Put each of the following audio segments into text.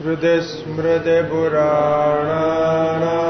श्रुतिस्मृतिपुराणानामालयम्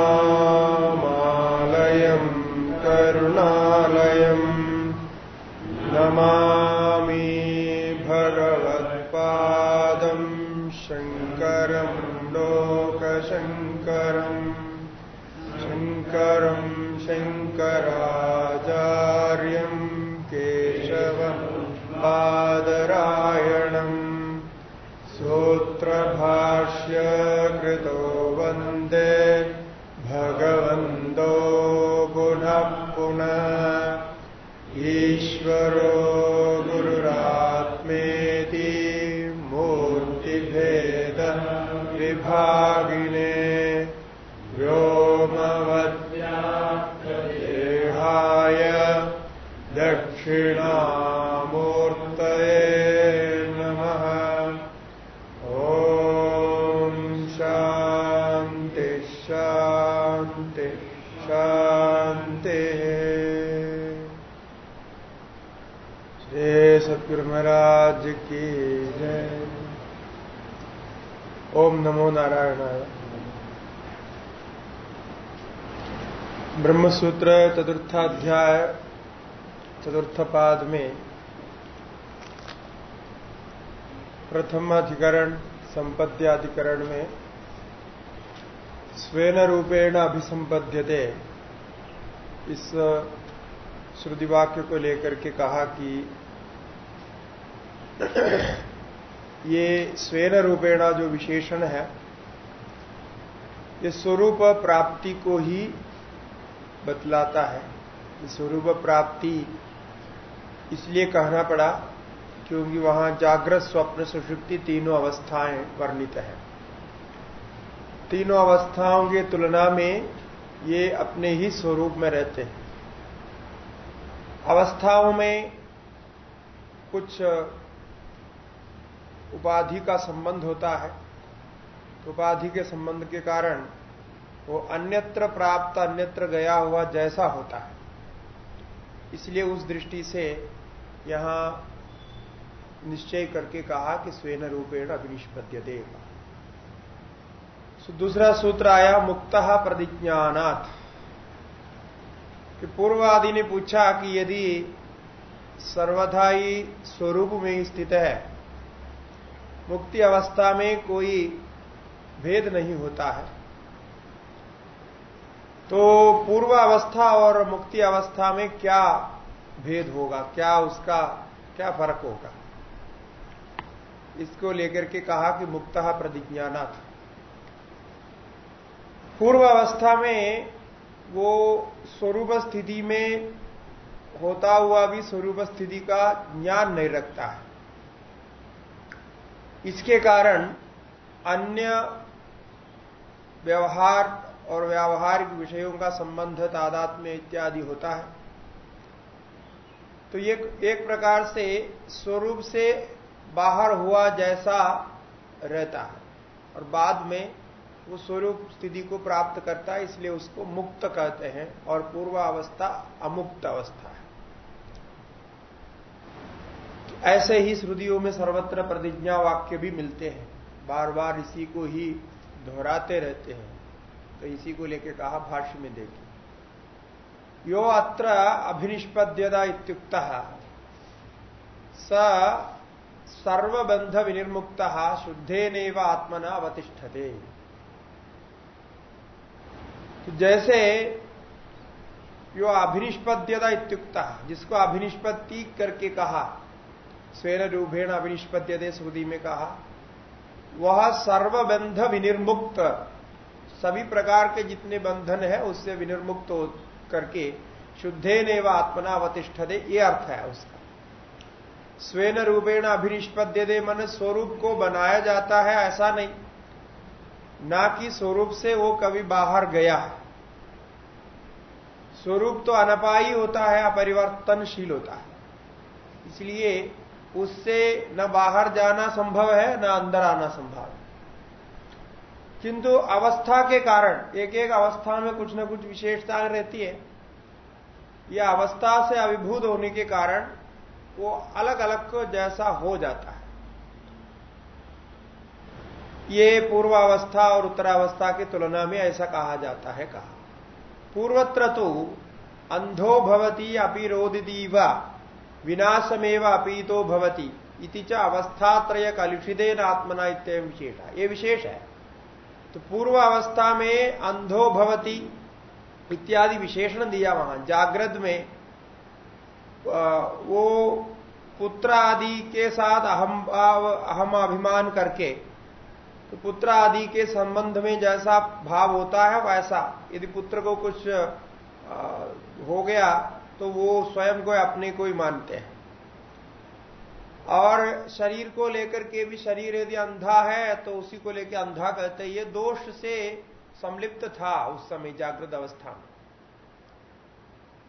नमो नारायणाय ब्रह्मसूत्र चतुर्थाध्याय चतुर्थ पाद में प्रथम अधिकरण संपत्तियाधिकरण में स्वेन रूपेण अभिसंपद्यते। इस श्रुति वाक्य को लेकर के कहा कि ये स्वेन रूपेणा जो विशेषण है ये स्वरूप प्राप्ति को ही बतलाता है। स्वरूप प्राप्ति इसलिए कहना पड़ा क्योंकि वहाँ जागृत स्वप्न सुषुप्ति तीनों अवस्थाएँ वर्णित है। तीनों अवस्थाओं की तुलना में ये अपने ही स्वरूप में रहते हैं। अवस्थाओं में कुछ उपाधि का संबंध होता है। उपाधि के संबंध के कारण वो अन्यत्र प्राप्त, अन्यत्र गया हुआ जैसा होता है। इसलिए उस दृष्टि से यहाँ निश्चय करके कहा कि स्वेन रूपेण अभिनिष्पद्य देगा दूसरा सूत्र आया, मुक्त प्रतिज्ञानाथ कि पूर्वादि ने पूछा कि यदि सर्वथा ही स्वरूप में स्थित है, मुक्ति अवस्था में कोई भेद नहीं होता है। तो पूर्व अवस्था और मुक्ति अवस्था में क्या भेद होगा? क्या उसका, क्या फ़र्क होगा? इसको लेकर के कहा कि मुक्त प्रतिज्ञानाथ पूर्व अवस्था में वो स्वरूप स्थिति में होता हुआ भी स्वरूप स्थिति का ज्ञान नहीं रखता है। इसके कारण अन्य व्यवहार और व्यावहारिक विषयों का संबंध तादात्म्य इत्यादि होता है। तो ये एक प्रकार से स्वरूप से बाहर हुआ जैसा रहता है और बाद में वो स्वरूप स्थिति को प्राप्त करता है, इसलिए उसको मुक्त कहते हैं और पूर्वावस्था अमुक्त अवस्था है। तो ऐसे ही श्रुतियों में सर्वत्र प्रतिज्ञा वाक्य भी मिलते हैं। बार बार इसी को ही दोहराते रहते हैं। तो इसी को लेकर कहा भाष्य में देखिए। यो अत्र अभिनिष्पद्यता इत्युक्त स सर्वबंध विनिर्मुक्त शुद्धे नैव आत्मना अवतिष्ठते। तो जैसे यो अभिनिष्पद्यता इत्युक्त, जिसको अभिनिष्पत्ति करके कहा, स्वेन रूपेण अभिनिष्पद्यते श्रुति में कहा वह सर्वबंध विनिर्मुक्त। सभी प्रकार के जितने बंधन है, उससे विनिर्मुक्त हो करके शुद्धे ने व आत्मना अवतिष्ठते, ये अर्थ है उसका। स्वेन रूपेण अभिनिष्पद्य मन स्वरूप को बनाया जाता है, ऐसा नहीं। ना कि स्वरूप से वो कभी बाहर गया है। स्वरूप तो अनपाई होता है, अपरिवर्तनशील होता है। इसलिए उससे न बाहर जाना संभव है, न अंदर आना संभव है। किंतु अवस्था के कारण एक एक अवस्था में कुछ न कुछ विशेषताएँ रहती है। यह अवस्था से अभिभूत होने के कारण वो अलग अलग जैसा हो जाता है। ये पूर्वावस्था और उत्तरावस्था की तुलना में ऐसा कहा जाता है, कहा। पूर्वत्र तो अंधो भवती अपिरोदी व विनाशमेव अपीतो भवती च अवस्थात्रय कलुषिदेन आत्मना इत्य विशेष। ये विशेष है। तो पूर्व अवस्था में अंधो भवती इत्यादि विशेषण दिया वहाँ। जागृत में वो पुत्र आदि के साथ अहम भाव अहम अभिमान करके तो पुत्र आदि के संबंध में जैसा भाव होता है वैसा। यदि पुत्र को कुछ हो गया तो वो स्वयं को अपने को ही मानते हैं। और शरीर को लेकर के भी शरीर यदि अंधा है तो उसी को लेकर अंधा कहते ये दोष से संलिप्त था उस समय जागृत अवस्था में।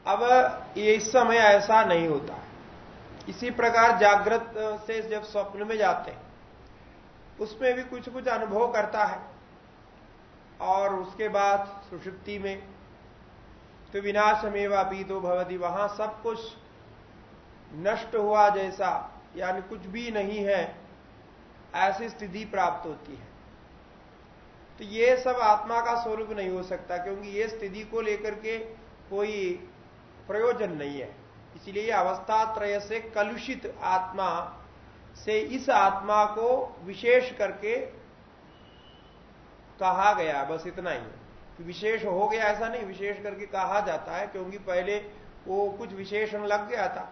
अब ये इस समय ऐसा नहीं होता। इसी प्रकार जागृत से जब स्वप्न में जाते हैं, उसमें भी कुछ कुछ अनुभव करता है। और उसके बाद सुषुप्ति में तो विनाशमेवा अभी तो भवती। वहाँ सब कुछ नष्ट हुआ जैसा, यानी कुछ भी नहीं है, ऐसी स्थिति प्राप्त होती है। तो ये सब आत्मा का स्वरूप नहीं हो सकता, क्योंकि ये स्थिति को लेकर के कोई प्रयोजन नहीं है। इसलिए अवस्था त्रय से कलुषित आत्मा से इस आत्मा को विशेष करके कहा गया, बस इतना ही। विशेष हो गया ऐसा नहीं, विशेष करके कहा जाता है, क्योंकि पहले वो कुछ विशेषण लग गया था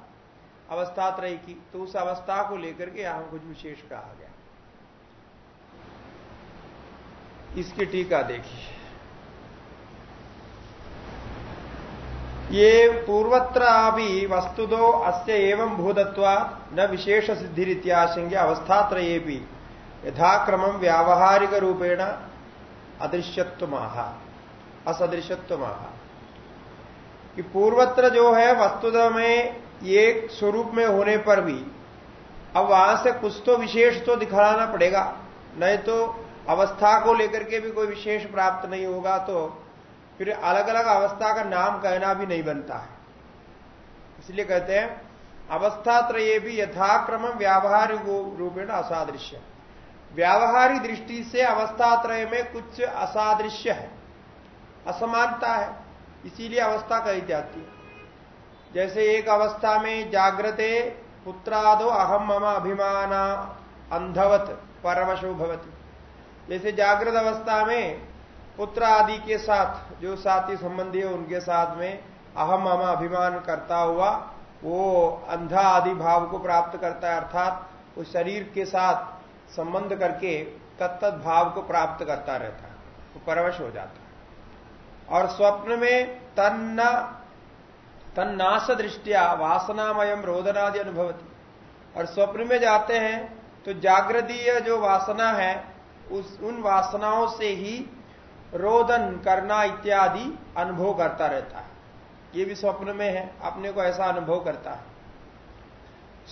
अवस्था त्रय की तो उस अवस्था को लेकर के यहाँ कुछ विशेष कहा गया। इसकी टीका देखिए। ये पूर्वत्र वस्तुदो अस्य एवं भूतत्वा न विशेष सिद्धि अवस्थात्रये भी यथाक्रम व्यावहारिक रूपेण अदृश्यत्व असदृश्यत्व कि पूर्वत्र जो है वस्तुത में एक स्वरूप में होने पर भी अब वहाँ से कुछ तो विशेष तो दिखाना पड़ेगा। नहीं तो अवस्था को लेकर के भी कोई विशेष प्राप्त नहीं होगा तो फिर अलग अलग अवस्था का नाम कहना भी नहीं बनता है। इसलिए कहते हैं अवस्था त्रय भी यथाक्रम व्यावहारिक रूपेण असादृश्य। व्यावहारिक दृष्टि से अवस्था त्रय में कुछ असादृश्य है। असमानता है, इसीलिए अवस्था कही जाती है। जैसे एक अवस्था में जागृते पुत्रादो अहम मम अभिमान अंधवत परवशो भवती। जैसे जागृत अवस्था में पुत्र आदि के साथ, जो साथी संबंधी है, उनके साथ में अहम मम अभिमान करता हुआ, वो अंधा आदि भाव को प्राप्त करता है, अर्थात वो शरीर के साथ संबंध करके तत्त भाव को प्राप्त करता रहता है, वो परवश हो जाता है। और स्वप्न में तन्न तन्नाश दृष्टिया, वासनामयम रोदनादि अनुभवती। और स्वप्न में जाते हैं तो जागृतीय जो वासना है, उस, उन वासनाओं से ही रोदन करना इत्यादि अनुभव करता रहता है। ये भी स्वप्न में है, अपने को ऐसा अनुभव करता है।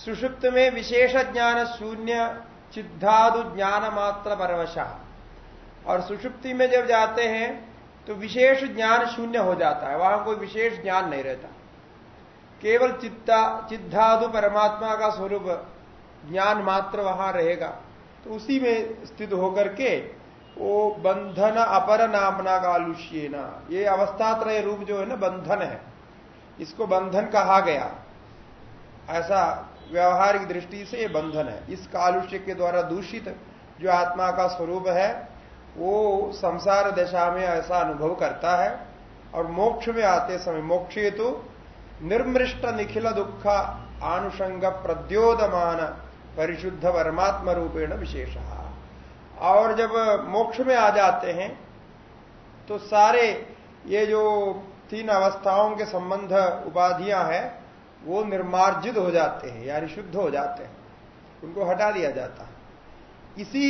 सुषुप्त में विशेष ज्ञान शून्य, चिद्धादु ज्ञान मात्र परवशा। और सुषुप्ति में जब जाते हैं तो विशेष ज्ञान शून्य हो जाता है, वहाँ कोई विशेष ज्ञान नहीं रहता। केवल चित्ता चिद्धाधु परमात्मा का स्वरूप, ज्ञान मात्र वहाँ रहेगा। तो उसी में स्थित होकर के वो बंधन अपर नामना का आलुष्य ना ये अवस्थात्रय रूप जो है ना, बंधन है। इसको बंधन कहा गया। ऐसा व्यवहारिक दृष्टि से ये बंधन है। इस कालुष्य के द्वारा दूषित जो आत्मा का स्वरूप है वो संसार दशा में ऐसा अनुभव करता है और मोक्ष में आते समय, मोक्ष हेतु निर्मृष्ट निखिल दुख आनुषंग प्रद्योदमान परिशुद्ध परमात्म रूपेण विशेष। और जब मोक्ष में आ जाते हैं तो सारे ये जो तीन अवस्थाओं के संबंध उपाधियाँ हैं, वो निर्मार्जित हो जाते हैं, यानी शुद्ध हो जाते हैं, उनको हटा दिया जाता है। इसी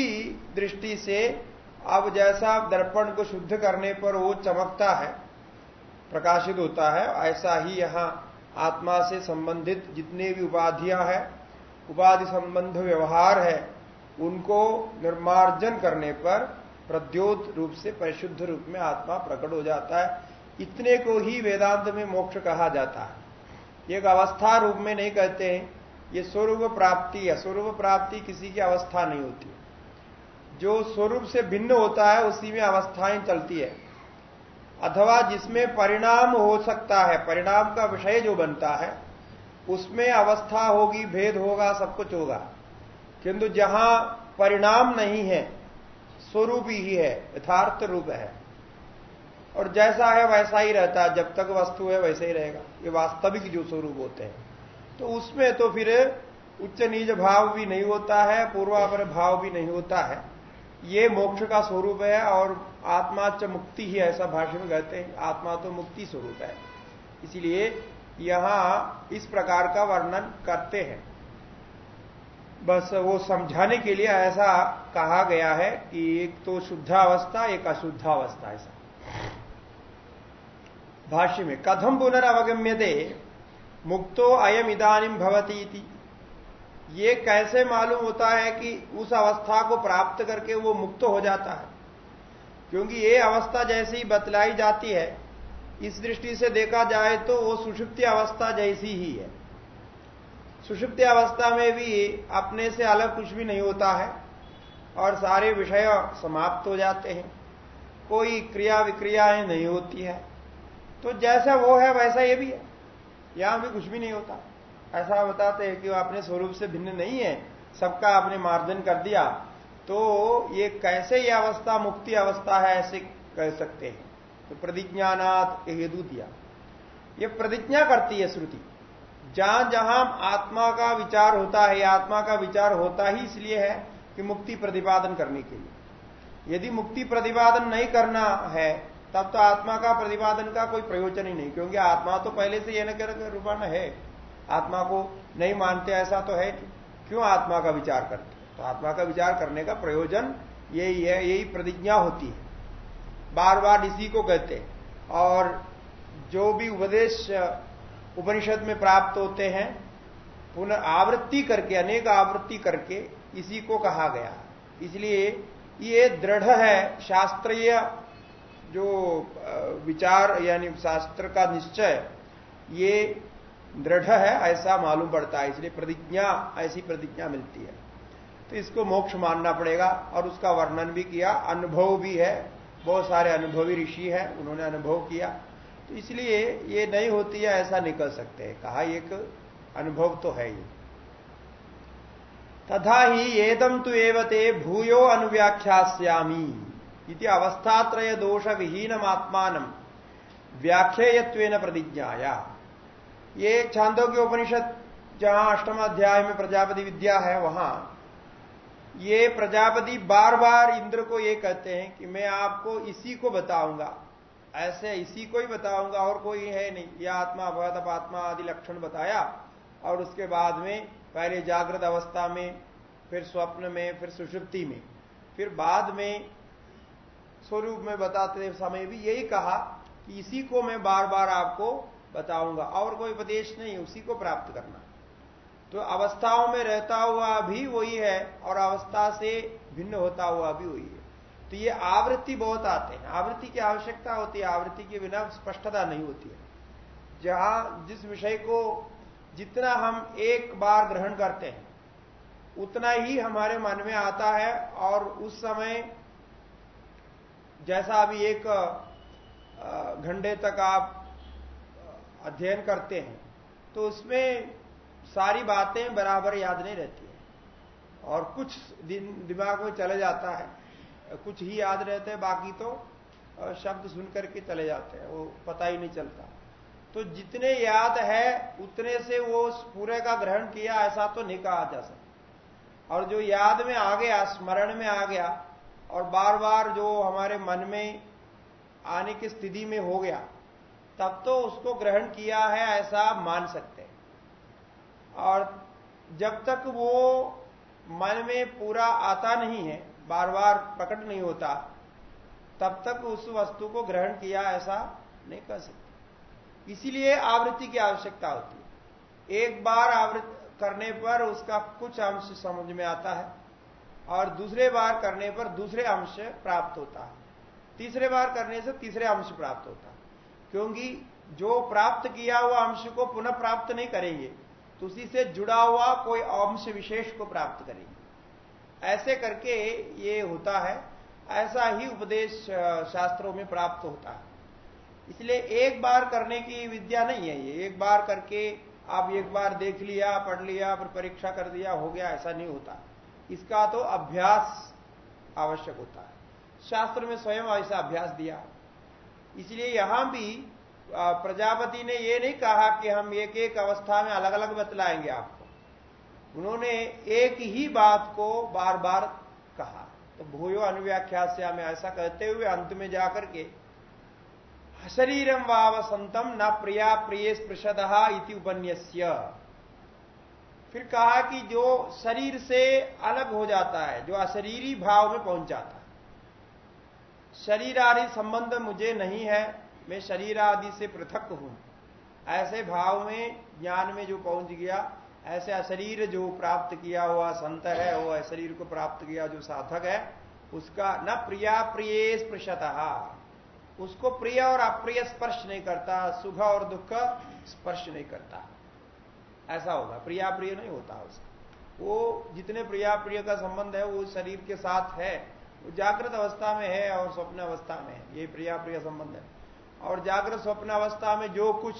दृष्टि से अब जैसा दर्पण को शुद्ध करने पर वो चमकता है, प्रकाशित होता है, ऐसा ही यहाँ आत्मा से संबंधित जितने भी उपाधियाँ हैं, उपाधि संबंध व्यवहार है, उनको निर्मार्जन करने पर प्रद्योत रूप से, परिशुद्ध रूप में आत्मा प्रकट हो जाता है। इतने को ही वेदांत में मोक्ष कहा जाता है। एक अवस्था रूप में नहीं कहते हैं। ये स्वरूप प्राप्ति है। स्वरूप प्राप्ति किसी की अवस्था नहीं होती। जो स्वरूप से भिन्न होता है, उसी में अवस्थाएँ चलती है। अथवा जिसमें परिणाम हो सकता है, परिणाम का विषय जो बनता है, उसमें अवस्था होगी, भेद होगा, सब कुछ होगा। किंतु जहाँ परिणाम नहीं है, स्वरूप ही है, यथार्थ रूप है। और जैसा है, वैसा ही रहता है, जब तक वस्तु है, वैसे ही रहेगा। ये वास्तविक जो स्वरूप होते हैं। तो उसमें तो फिर उच्च नीच भाव भी नहीं होता है, पूर्वापर भाव भी नहीं होता है। ये मोक्ष का स्वरूप है और आत्मा च मुक्ति ही ऐसा भाषण में कहते हैं, आत्मा तो मुक्ति स्वरूप है। इसीलिए यहाँ इस प्रकार का वर्णन करते हैं। बस वो समझाने के लिए ऐसा कहा गया है कि एक तो शुद्धावस्था एक अशुद्धावस्था ऐसा। भाष्य में कथम पुनर्वगम्य दे मुक्तो अयम इदानिम भवती ये कैसे मालूम होता है कि उस अवस्था को प्राप्त करके वो मुक्त हो जाता है? क्योंकि ये अवस्था जैसी ही बतलाई जाती है, इस दृष्टि से देखा जाए तो वो सुषुप्ति अवस्था जैसी ही है। सुषुप्ति अवस्था में भी अपने से अलग कुछ भी नहीं होता है और सारे विषय समाप्त हो जाते हैं। कोई क्रिया विक्रियाएँ नहीं होती है। तो जैसा वो है, वैसा ये भी है। यहाँ भी कुछ भी नहीं होता। ऐसा बताते हैं कि वो अपने स्वरूप से भिन्न नहीं है, सबका आपने मार्जन कर दिया तो ये कैसे ये अवस्था, मुक्ति अवस्था है ऐसे कह सकते हैं। तो प्रतिज्ञानात हेतु दिया। ये प्रतिज्ञा करती है श्रुति। जहाँ जहाँ आत्मा का विचार होता है, आत्मा का विचार होता ही इसलिए है कि मुक्ति प्रतिपादन करने के लिए। यदि मुक्ति प्रतिपादन नहीं करना है, तब तो आत्मा का प्रतिपादन का कोई प्रयोजन ही नहीं, क्योंकि आत्मा तो पहले से यह न रूपान है। आत्मा को नहीं मानते, ऐसा तो है क्यों आत्मा का विचार करते? तो आत्मा का विचार करने का प्रयोजन यही है, यही प्रतिज्ञा होती है। बार बार इसी को कहते और जो भी उपदेश, उपनिषद में प्राप्त होते हैं, पुनः आवृत्ति करके, अनेक आवृत्ति करके इसी को कहा गया। इसलिए ये दृढ़ है, शास्त्रीय जो विचार, यानी शास्त्र का निश्चय, ये दृढ़ है, ऐसा मालूम पड़ता है, इसलिए प्रतिज्ञा, ऐसी प्रतिज्ञा मिलती है। तो इसको मोक्ष मानना पड़ेगा और उसका वर्णन भी किया। अनुभव भी है, बहुत सारे अनुभवी ऋषि है, उन्होंने अनुभव किया। तो इसलिए ये नहीं होती है, ऐसा निकल सकते हैं। कहा, एक अनुभव तो है ही। तथा ही एदम तो एवते भूयो अनुव्याख्यास्यामी इति अवस्थात्रय दोष विहीनम आत्मान व्याख्येयत्वेन प्रतिज्ञाया। ये छांदोग्य उपनिषद, जहाँ अष्टम अध्याय में प्रजापति विद्या है, वहाँ। ये प्रजापति बार बार इंद्र को ये कहते हैं कि मैं आपको इसी को बताऊँगा। ऐसे इसी को ही बताऊँगा, और कोई है नहीं। यह आत्मा भगत आत्मा आदि लक्षण बताया, और उसके बाद में पहले जागृत अवस्था में, फिर स्वप्न में, फिर सुषुप्ति में। फिर बाद में स्वरूप में बताते समय भी यही कहा कि इसी को मैं बार बार आपको बताऊँगा। और कोई उपदेश नहीं, उसी को प्राप्त करना। तो अवस्थाओं में रहता हुआ भी वही है, और अवस्था से भिन्न होता हुआ भी वही है। तो ये आवृत्ति बहुत आते हैं। आवृत्ति की आवश्यकता होती है, आवृत्ति के बिना स्पष्टता नहीं होती है। जहाँ जिस विषय को जितना हम एक बार ग्रहण करते हैं, उतना ही हमारे मन में आता है, और उस समय जैसा अभी एक घंटे तक आप अध्ययन करते हैं तो उसमें सारी बातें बराबर याद नहीं रहती है। और कुछ दिन दिमाग में चले जाता है, कुछ ही याद रहते हैं, बाकी तो शब्द सुन करके चले जाते हैं, वो पता ही नहीं चलता। तो जितने याद है, उतने से वो पूरे का ग्रहण किया, ऐसा तो नहीं कहा जा सकता। और जो याद में आ गया, स्मरण में आ गया, और बार बार जो हमारे मन में आने की स्थिति में हो गया तब तो उसको ग्रहण किया है ऐसा मान सकते हैं। और जब तक वो मन में पूरा आता नहीं है बार बार प्रकट नहीं होता, तब तक उस वस्तु को ग्रहण किया ऐसा नहीं कर सकते। इसीलिए आवृत्ति की आवश्यकता होती है। एक बार आवृत्ति करने पर उसका कुछ अंश समझ में आता है और दूसरे बार करने पर दूसरे अंश प्राप्त होता है। तीसरे बार करने से तीसरे अंश प्राप्त होता है। क्योंकि जो प्राप्त किया हुआ अंश को पुनः प्राप्त नहीं करेंगे तो उसी से जुड़ा हुआ कोई अंश विशेष को प्राप्त करेंगे। ऐसे करके ये होता है, ऐसा ही उपदेश शास्त्रों में प्राप्त होता है। इसलिए एक बार करने की विद्या नहीं है ये। एक बार करके आप एक बार देख लिया, पढ़ लिया, फिर परीक्षा कर दिया, हो गया, ऐसा नहीं होता। इसका तो अभ्यास आवश्यक होता है। शास्त्र में स्वयं ऐसा अभ्यास दिया। इसलिए यहाँ भी प्रजापति ने यह नहीं कहा कि हम एक एक अवस्था में अलग अलग बतलाएँगे आपको। उन्होंने एक ही बात को बार बार कहा। तो भूयो अनुव्याख्या से हमें ऐसा कहते हुए अंत में जाकर के शरीरम वाव संतम न प्रिया प्रिय स्पृशद इति उपन्यस्य। फिर कहा कि जो शरीर से अलग हो जाता है, जो अशरीरी भाव में पहुँच जाता है शरीर आदि संबंध मुझे नहीं है, मैं शरीर आदि से पृथक हूँ। ऐसे भाव में, ज्ञान में जो पहुँच गया, ऐसे अशरीर जो प्राप्त किया हुआ संत है, वो अशरीर को प्राप्त किया जो साधक है, उसका न प्रिया प्रिय स्पृशत। उसको प्रिय और अप्रिय स्पर्श नहीं करता, सुख और दुख स्पर्श नहीं करता। ऐसा होगा प्रिया प्रिय नहीं होता उसका। वो जितने प्रिया प्रिय का संबंध है, वो शरीर के साथ है। वो जागृत अवस्था में है और स्वप्न अवस्था में है। ये प्रिया प्रिय संबंध है। और जागृत स्वप्न अवस्था में जो कुछ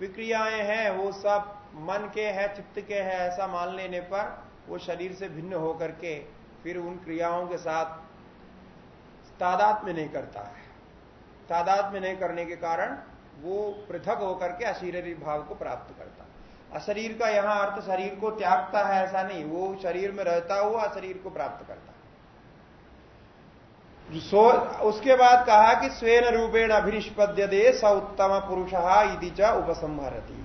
विक्रियाएँ हैं, वो सब मन के हैं, चित्त के हैं, ऐसा मान लेने पर वो शरीर से भिन्न होकर के फिर उन क्रियाओं के साथ तादाद में नहीं करता है। तादाद में नहीं करने के कारण वो पृथक होकर के अशीरी भाव को प्राप्त करता अशरीर का यहाँ अर्थ शरीर को त्यागता है, ऐसा नहीं। वो शरीर में रहता हुआ अशरीर को प्राप्त करता सो, उसके बाद कहा कि स्वेन रूपेण अभिनिष्पद्य दे स उत्तम पुरुष इति च उपसंहरती।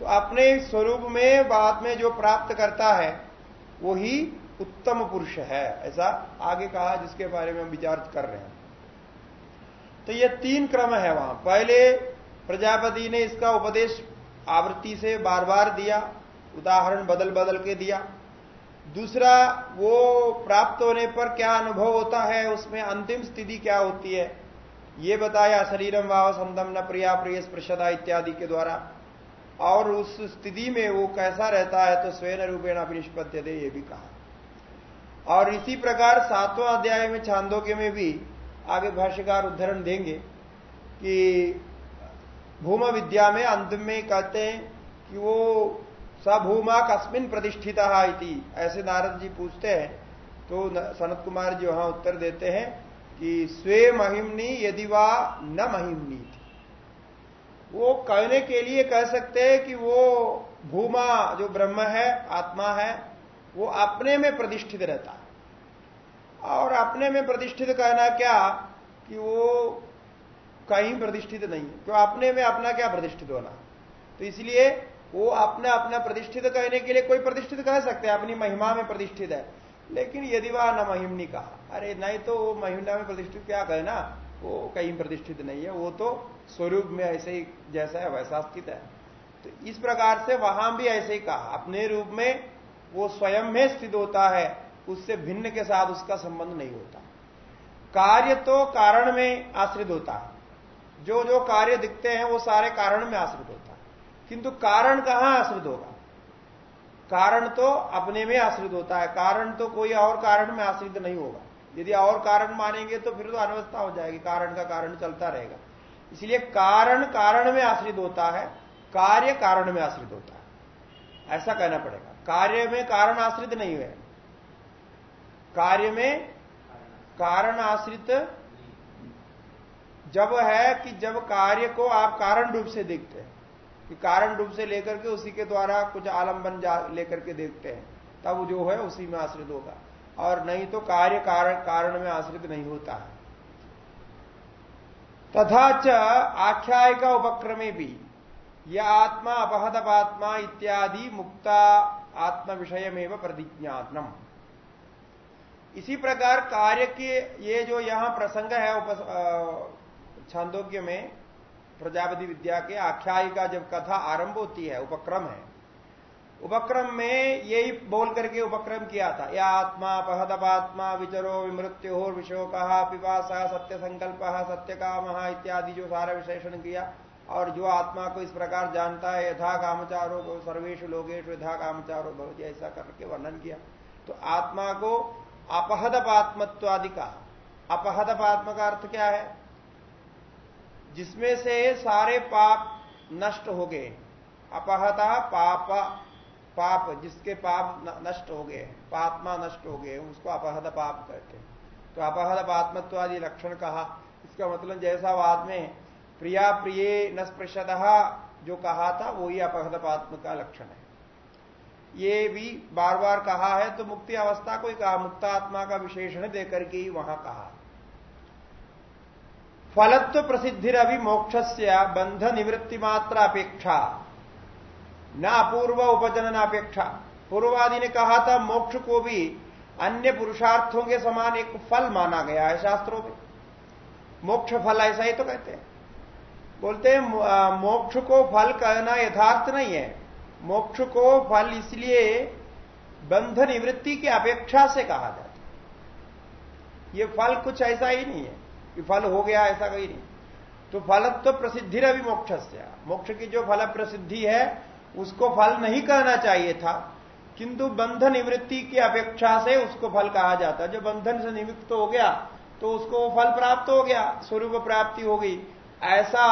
तो अपने स्वरूप में बाद में जो प्राप्त करता है वो ही उत्तम पुरुष है, ऐसा आगे कहा जिसके बारे में हम विचार कर रहे हैं। तो ये तीन क्रम है वहाँ। पहले प्रजापति ने इसका उपदेश आवृत्ति से बार बार दिया, उदाहरण बदल बदल के दिया। दूसरा, वो प्राप्त होने पर क्या अनुभव होता है, उसमें अंतिम स्थिति क्या होती है, ये बताया शरीरम वाव संदम न प्रिया प्रिय स्पृशदा इत्यादि के द्वारा। और उस स्थिति में वो कैसा रहता है तो स्वयं रूपेण अभिनिष्पत्य दे ये भी कहा। और इसी प्रकार सातवां अध्याय में छांदोग्य में भी आगे भाष्यकार उदाहरण देंगे कि भूम विद्या में अंत में कहते हैं कि वो सभूमा कस्मिन प्रतिष्ठिता ऐसे नारद जी पूछते हैं तो सनत कुमार जी वहाँ उत्तर देते हैं कि स्वे महिमनी यदि वा न महिमनी थी वो कहने के लिए कह सकते हैं कि वो भूमा जो ब्रह्म है, आत्मा है, वो अपने में प्रतिष्ठित रहता है। और अपने में प्रतिष्ठित कहना क्या कि वो कहीं प्रतिष्ठित नहीं तो अपने में अपना क्या प्रतिष्ठित होना? तो इसलिए वो अपना अपना प्रतिष्ठित कहने के लिए कोई प्रतिष्ठित कह सकते हैं, अपनी महिमा में प्रतिष्ठित है। लेकिन यदि वह न महिमनी कहा अरे नहीं तो वो महिमा में प्रतिष्ठित क्या कहना वो कहीं प्रतिष्ठित नहीं है, वो तो स्वरूप में ऐसे ही जैसा है, वैसा स्थित है। तो इस प्रकार से वहाँ भी ऐसे ही कहा, अपने रूप में वो स्वयं में स्थित होता है, उससे भिन्न के साथ उसका संबंध नहीं होता। कार्य तो कारण में आश्रित होता है। जो जो कार्य दिखते हैं, वो सारे कारण में आश्रित होता किंतु कारण कहाँ आश्रित होगा? कारण तो अपने में आश्रित होता है। कारण तो कोई और कारण में आश्रित नहीं होगा। यदि और कारण मानेंगे तो फिर तो अनवस्था हो जाएगी। कारण का कारण चलता रहेगा। इसलिए कारण कारण में आश्रित होता है, कार्य कारण में आश्रित होता है। ऐसा कहना पड़ेगा। कार्य में कारण आश्रित नहीं है। कार्य में कारण आश्रित जब है कि जब कार्य को आप कारण रूप से देखते हैं। कि कारण रूप से लेकर के उसी के द्वारा कुछ आलंबन लेकर के देखते हैं। तब जो है, उसी में आश्रित होगा। और नहीं तो कार्य कारण कारण में आश्रित नहीं होता है। तथा च आख्यायिका उपक्रमे भी यह आत्मा अपहदपात्मा इत्यादि मुक्ता आत्म विषय में प्रतिज्ञातनम इसी प्रकार कार्य के, ये जो यहाँ प्रसंग है छांदोग्य में प्रजापति विद्या के आख्यायिका जब कथा आरंभ होती है, उपक्रम है, उपक्रम में यही बोल करके उपक्रम किया था। या आत्मा, पहदपात्मा, विचरो, विमृत्यु हो विशोक, पिपासा सत्य संकल्प सत्य काम इत्यादि जो सारा विशेषण किया। और जो आत्मा को इस प्रकार जानता है, यथा कामचारो को सर्वेश लोगेश यथा कामचारो बहुत ऐसा करके वर्णन किया। तो आत्मा को अपहदपात्मत्वादि का अपहदपात्म का अर्थ क्या है? जिसमें से सारे पाप नष्ट हो गए। अपहता पाप पाप जिसके पाप नष्ट हो गए पात्मा नष्ट हो गए, उसको अपहद पाप कहते हैं। तो अपहद पात्मत्वादि लक्षण कहा। इसका मतलब जैसा बाद में प्रिया प्रिय न जो कहा था, वही अपहद पात्म का लक्षण है। ये भी बार बार कहा है तो मुक्ति अवस्था को ही कहा, मुक्तात्मा का विशेषण देकर के ही वहाँ कहा। फलत्व प्रसिद्धि अभी मोक्ष बंध निवृत्ति मात्र अपेक्षा। न अपूर्व उपजनन अपेक्षा। पूर्वादि ने कहा था, मोक्ष को भी अन्य पुरुषार्थों के समान एक फल माना गया है शास्त्रों में। मोक्ष फल ऐसा ही तो कहते हैं। बोलते हैं मोक्ष को फल कहना यथार्थ नहीं है। मोक्ष को फल इसलिए बंध निवृत्ति की अपेक्षा से कहा जाता है। ये फल कुछ ऐसा ही नहीं है। कि फल हो गया, ऐसा कहीं नहीं। तो फलत्व तो प्रसिद्धि रवि मोक्ष मोक्ष की जो फल प्रसिद्धि है, उसको फल नहीं कहना चाहिए था। किंतु बंधन निवृत्ति की अपेक्षा से उसको फल कहा जाता। जो बंधन से निवृत्त तो हो गया तो उसको फल प्राप्त हो गया, स्वरूप प्राप्ति हो गई। ऐसा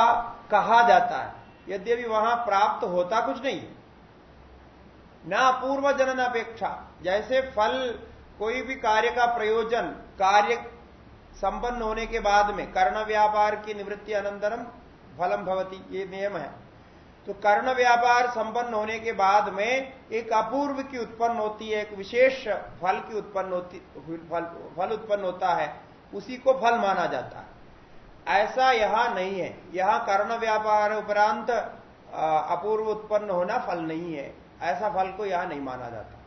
कहा जाता है। यद्यपि वहाँ प्राप्त होता कुछ नहीं न पूर्व जनन अपेक्षा। जैसे फल कोई भी कार्य का प्रयोजन, कार्य संपन्न होने के बाद में कर्ण व्यापार की निवृत्ति अनंतरम फलम भवती ये नियम है। तो कर्ण व्यापार संपन्न होने के बाद में एक अपूर्व की उत्पन्न होती है एक विशेष फल की उत्पन्न होती फल, फल उत्पन्न होता है उसी को फल माना जाता है। ऐसा यहाँ नहीं है। यहाँ कर्ण व्यापार उपरांत अपूर्व उत्पन्न होना फल नहीं है। ऐसा फल को यहाँ नहीं माना जाता।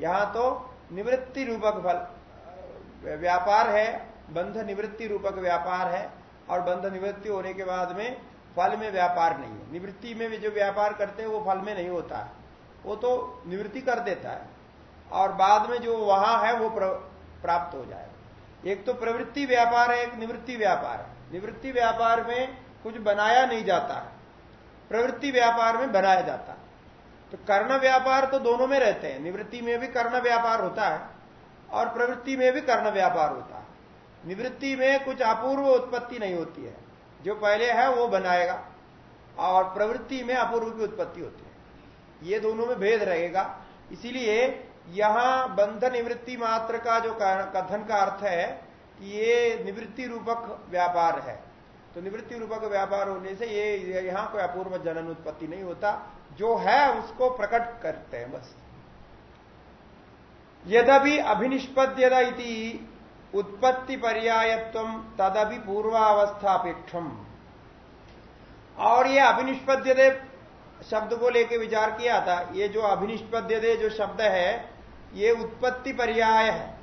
यहाँ तो निवृत्ति रूपक फल व्यापार है बंध निवृत्ति रूपक व्यापार है और बंध निवृत्ति होने के बाद में फल में व्यापार नहीं है। निवृत्ति में भी जो व्यापार करते हैं, वो फल में नहीं होता है। वो तो निवृत्ति कर देता है और बाद में जो वहाँ है, वो प्राप्त हो जाएगा एक तो प्रवृत्ति व्यापार है, एक निवृत्ति व्यापार है। निवृत्ति व्यापार में कुछ बनाया नहीं जाता है। प्रवृत्ति व्यापार में बनाया जाता है। तो कर्ण व्यापार तो दोनों में रहते हैं। निवृत्ति में भी कर्ण व्यापार होता है और प्रवृत्ति में भी कर्ण व्यापार होता है। निवृत्ति में कुछ अपूर्व उत्पत्ति नहीं होती है। जो पहले है, वो बनाएगा और प्रवृत्ति में अपूर्व की उत्पत्ति होती है। ये दोनों में भेद रहेगा। इसीलिए यहाँ बंध निवृत्ति मात्र का जो कथन का अर्थ है कि ये निवृत्ति रूपक व्यापार है। तो निवृत्ति रूपक व्यापार होने से ये यहाँ कोई अपूर्व जनन उत्पत्ति नहीं होता। जो है, उसको प्रकट करते हैं बस। यदि अभिनिष्पद्यता उत्पत्ति पर्यायत्व तदपि पूर्वावस्थापेक्षम। और ये अभिनिष्पद्य शब्द को लेकर विचार किया था, ये जो अभिनिष्पद्य जो शब्द है, ये उत्पत्ति पर्याय है।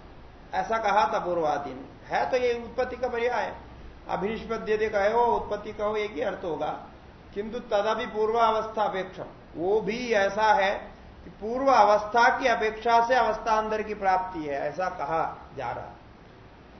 ऐसा कहा था पूर्वादि ने। है तो ये उत्पत्ति का पर्याय। है अभिनिष्पद्य दे कहो, उत्पत्ति कहो, एक ही अर्थ होगा। किंतु तदपि पूर्वावस्था अपेक्षम वो भी ऐसा है कि पूर्व अवस्था की अपेक्षा से अवस्था अंदर की प्राप्ति है, ऐसा कहा जा रहा।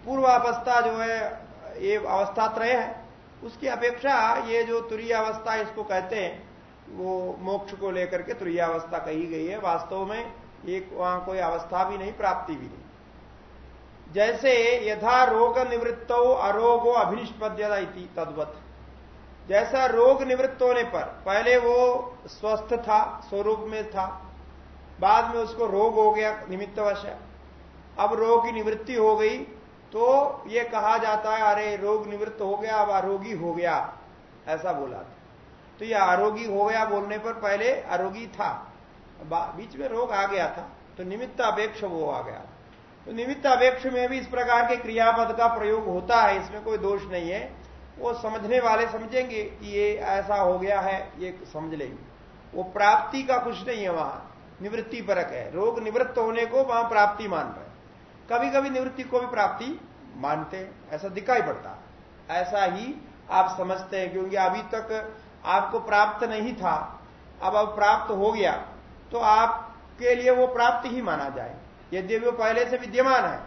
पूर्वावस्था जो है, ये अवस्था त्रय है। उसकी अपेक्षा ये जो तुरीय अवस्था इसको कहते हैं, वो मोक्ष को लेकर के तुरीय अवस्था कही गई है। वास्तव में एक वहाँ कोई अवस्था भी नहीं, प्राप्ति भी नहीं। जैसे यथा रोग निवृत्त निवृत्तो अरोगो अभिनिष्पद्यता तद्वत। जैसा रोग निवृत्त होने पर, पहले वो स्वस्थ था, स्वरूप में था, बाद में उसको रोग हो गया, निमित्तवश अब रोग की निवृत्ति हो गई तो ये कहा जाता है, अरे रोग निवृत्त हो गया, अब आरोगी हो गया। ऐसा बोला था। तो ये आरोगी हो गया बोलने पर पहले आरोगी था बीच में रोग आ गया था तो निमित्त अपेक्ष वो आ गया तो निमित्त अपेक्ष में भी इस प्रकार के क्रियापद का प्रयोग होता है, इसमें कोई दोष नहीं है। वो समझने वाले समझेंगे कि ये ऐसा हो गया है, ये समझ लेंगे। वो प्राप्ति का कुछ नहीं है वहाँ, निवृत्ति परक है। रोग निवृत्त होने को वहाँ प्राप्ति मान रहे कभी कभी निवृत्ति को भी प्राप्ति मानते हैं, ऐसा दिखाई पड़ता ऐसा ही आप समझते हैं क्योंकि अभी तक आपको प्राप्त नहीं था, अब अब प्राप्त हो गया तो आपके लिए वो प्राप्त ही माना जाए। यद्यपि वो पहले से विद्यमान है,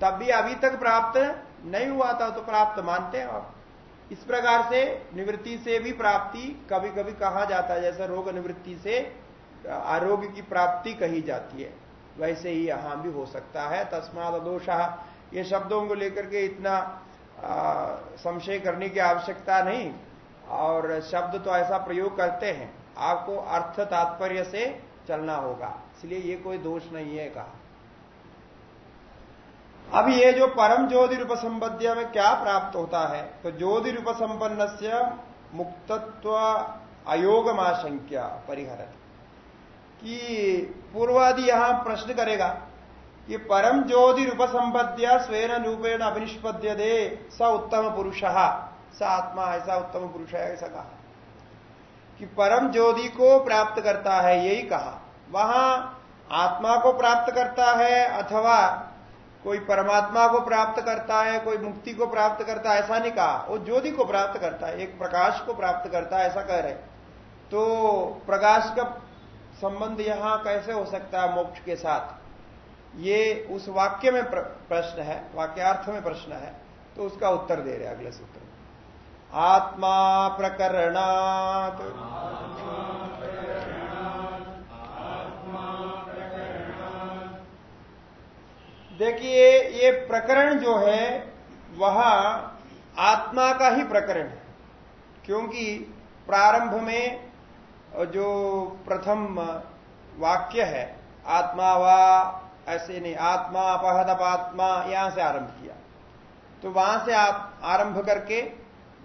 तब भी अभी तक प्राप्त नहीं हुआ था तो प्राप्त मानते हैं आप। इस प्रकार से निवृत्ति से भी प्राप्ति कभी कभी कहा जाता है, जैसे रोग निवृत्ति से, आरोग्य की प्राप्ति कही जाती है। वैसे ही यहाँ भी हो सकता है। तस्माद दोष। ये शब्दों को लेकर के इतना संशय करने की आवश्यकता नहीं। और शब्द तो ऐसा प्रयोग करते हैं। आपको अर्थ तात्पर्य से चलना होगा। इसलिए ये कोई दोष नहीं है कहा। अब ये जो परम ज्योति रूप संबद्ध में क्या प्राप्त होता है? तो ज्योति रूप संपन्न से मुक्तत्व अयोगमाशंक्या परिहरत। कि पूर्वादि यहाँ प्रश्न करेगा कि परम ज्योति रूप संपद्य स्वेन रूपेण अभिनिष्पद्य दे स उत्तम पुरुष। स आत्मा ऐसा उत्तम पुरुष है, ऐसा कहा। कि परम ज्योति को प्राप्त करता है, यही कहा। वहाँ आत्मा को प्राप्त करता है अथवा कोई परमात्मा को प्राप्त करता है, कोई मुक्ति को प्राप्त करता है, ऐसा नहीं कहा। वो ज्योति को प्राप्त करता है, एक प्रकाश को प्राप्त करता है, ऐसा कह रहे तो प्रकाश का संबंध यहाँ कैसे हो सकता है मोक्ष के साथ? ये उस वाक्य में प्रश्न है, वाक्यार्थ में प्रश्न है तो उसका उत्तर दे रहे अगले सूत्र आत्मा प्रकरणात्। देखिए, ये प्रकरण जो है, वह आत्मा का ही प्रकरण है, क्योंकि प्रारंभ में जो प्रथम वाक्य है, आत्मा वा, ऐसे नहीं, आत्मा अपहदपात्मा यहाँ से आरंभ किया। तो वहाँ से आप आरंभ करके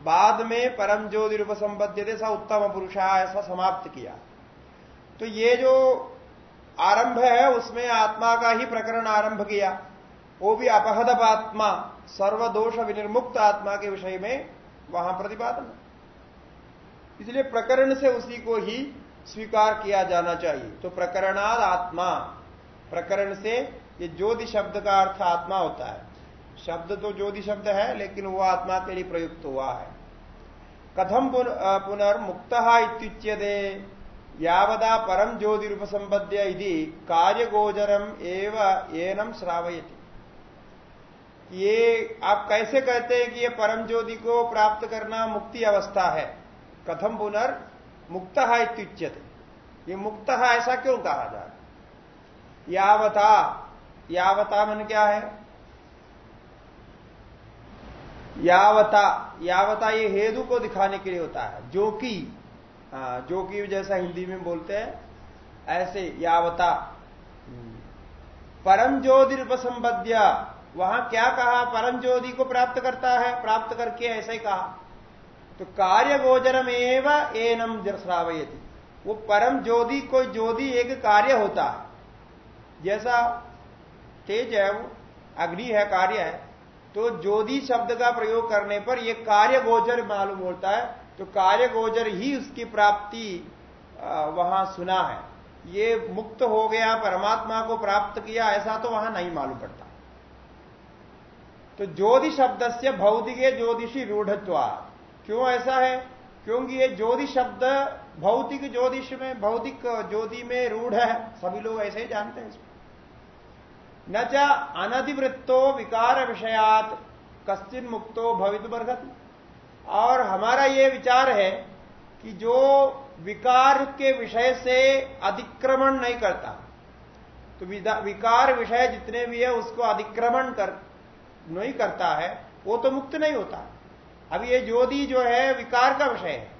बाद में परम ज्योति रूप संबद्ध सा उत्तम पुरुषा ऐसा समाप्त किया। तो ये जो आरंभ है, उसमें आत्मा का ही प्रकरण आरंभ किया। वो भी अपहदप आत्मा, सर्वदोष विनिर्मुक्त आत्मा के विषय में वहाँ प्रतिपादन। इसलिए प्रकरण से उसी को ही स्वीकार किया जाना चाहिए। तो प्रकरणाद आत्मा, प्रकरण से ये ज्योति शब्द का अर्थ आत्मा होता है। शब्द तो ज्योति शब्द है, लेकिन वो आत्मा के लिए प्रयुक्त हुआ है। कथम पुनर्मुक्त इत्युच्यते, यावदा परम ज्योति रूप संबद्ध यदि कार्यगोचरम एव एनम श्रावयति। ये, आप कैसे कहते हैं कि ये परम ज्योति को प्राप्त करना मुक्ति अवस्था है? कथम पुनर् मुक्त इत्युच्यते। ये मुक्त ऐसा क्यों कहा जा रहा यावता यावता मन क्या है? यावता यावता ये हेतु को दिखाने के लिए होता है। जो कि जो कि जैसा हिंदी में बोलते हैं, ऐसे यावता। परम ज्योति उपसंबद्ध वहाँ क्या कहा? परम ज्योति को प्राप्त करता है, प्राप्त करके ऐसे ही कहा। तो कार्य गोचरम एवं एनम श्रावयती। वो परम ज्योति कोई ज्योति एक कार्य होता है। जैसा तेज है, वो अग्नि है, कार्य है तो ज्योति शब्द का प्रयोग करने पर यह कार्य गोचर मालूम होता है तो कार्य गोचर ही उसकी प्राप्ति वहाँ सुना है। ये मुक्त हो गया, परमात्मा को प्राप्त किया, ऐसा तो वहाँ नहीं मालूम पड़ता। तो ज्योति शब्द से भौतिक ज्योतिषी रूढ़त्वा। क्यों ऐसा है? क्योंकि ये ज्योति शब्द भौतिक ज्योतिष में, भौतिक ज्योति में रूढ़ है। सभी लोग ऐसे ही जानते हैं इसमें। न चा अनधिवृत्तो विकार विषयात कश्चिन मुक्तो भवित बरगत और हमारा ये विचार है कि जो विकार के विषय से अतिक्रमण नहीं करता तो विकार विषय जितने भी है, उसको अतिक्रमण कर, नहीं करता है, वो तो मुक्त नहीं होता। अब ये ज्योति जो है, विकार का विषय है।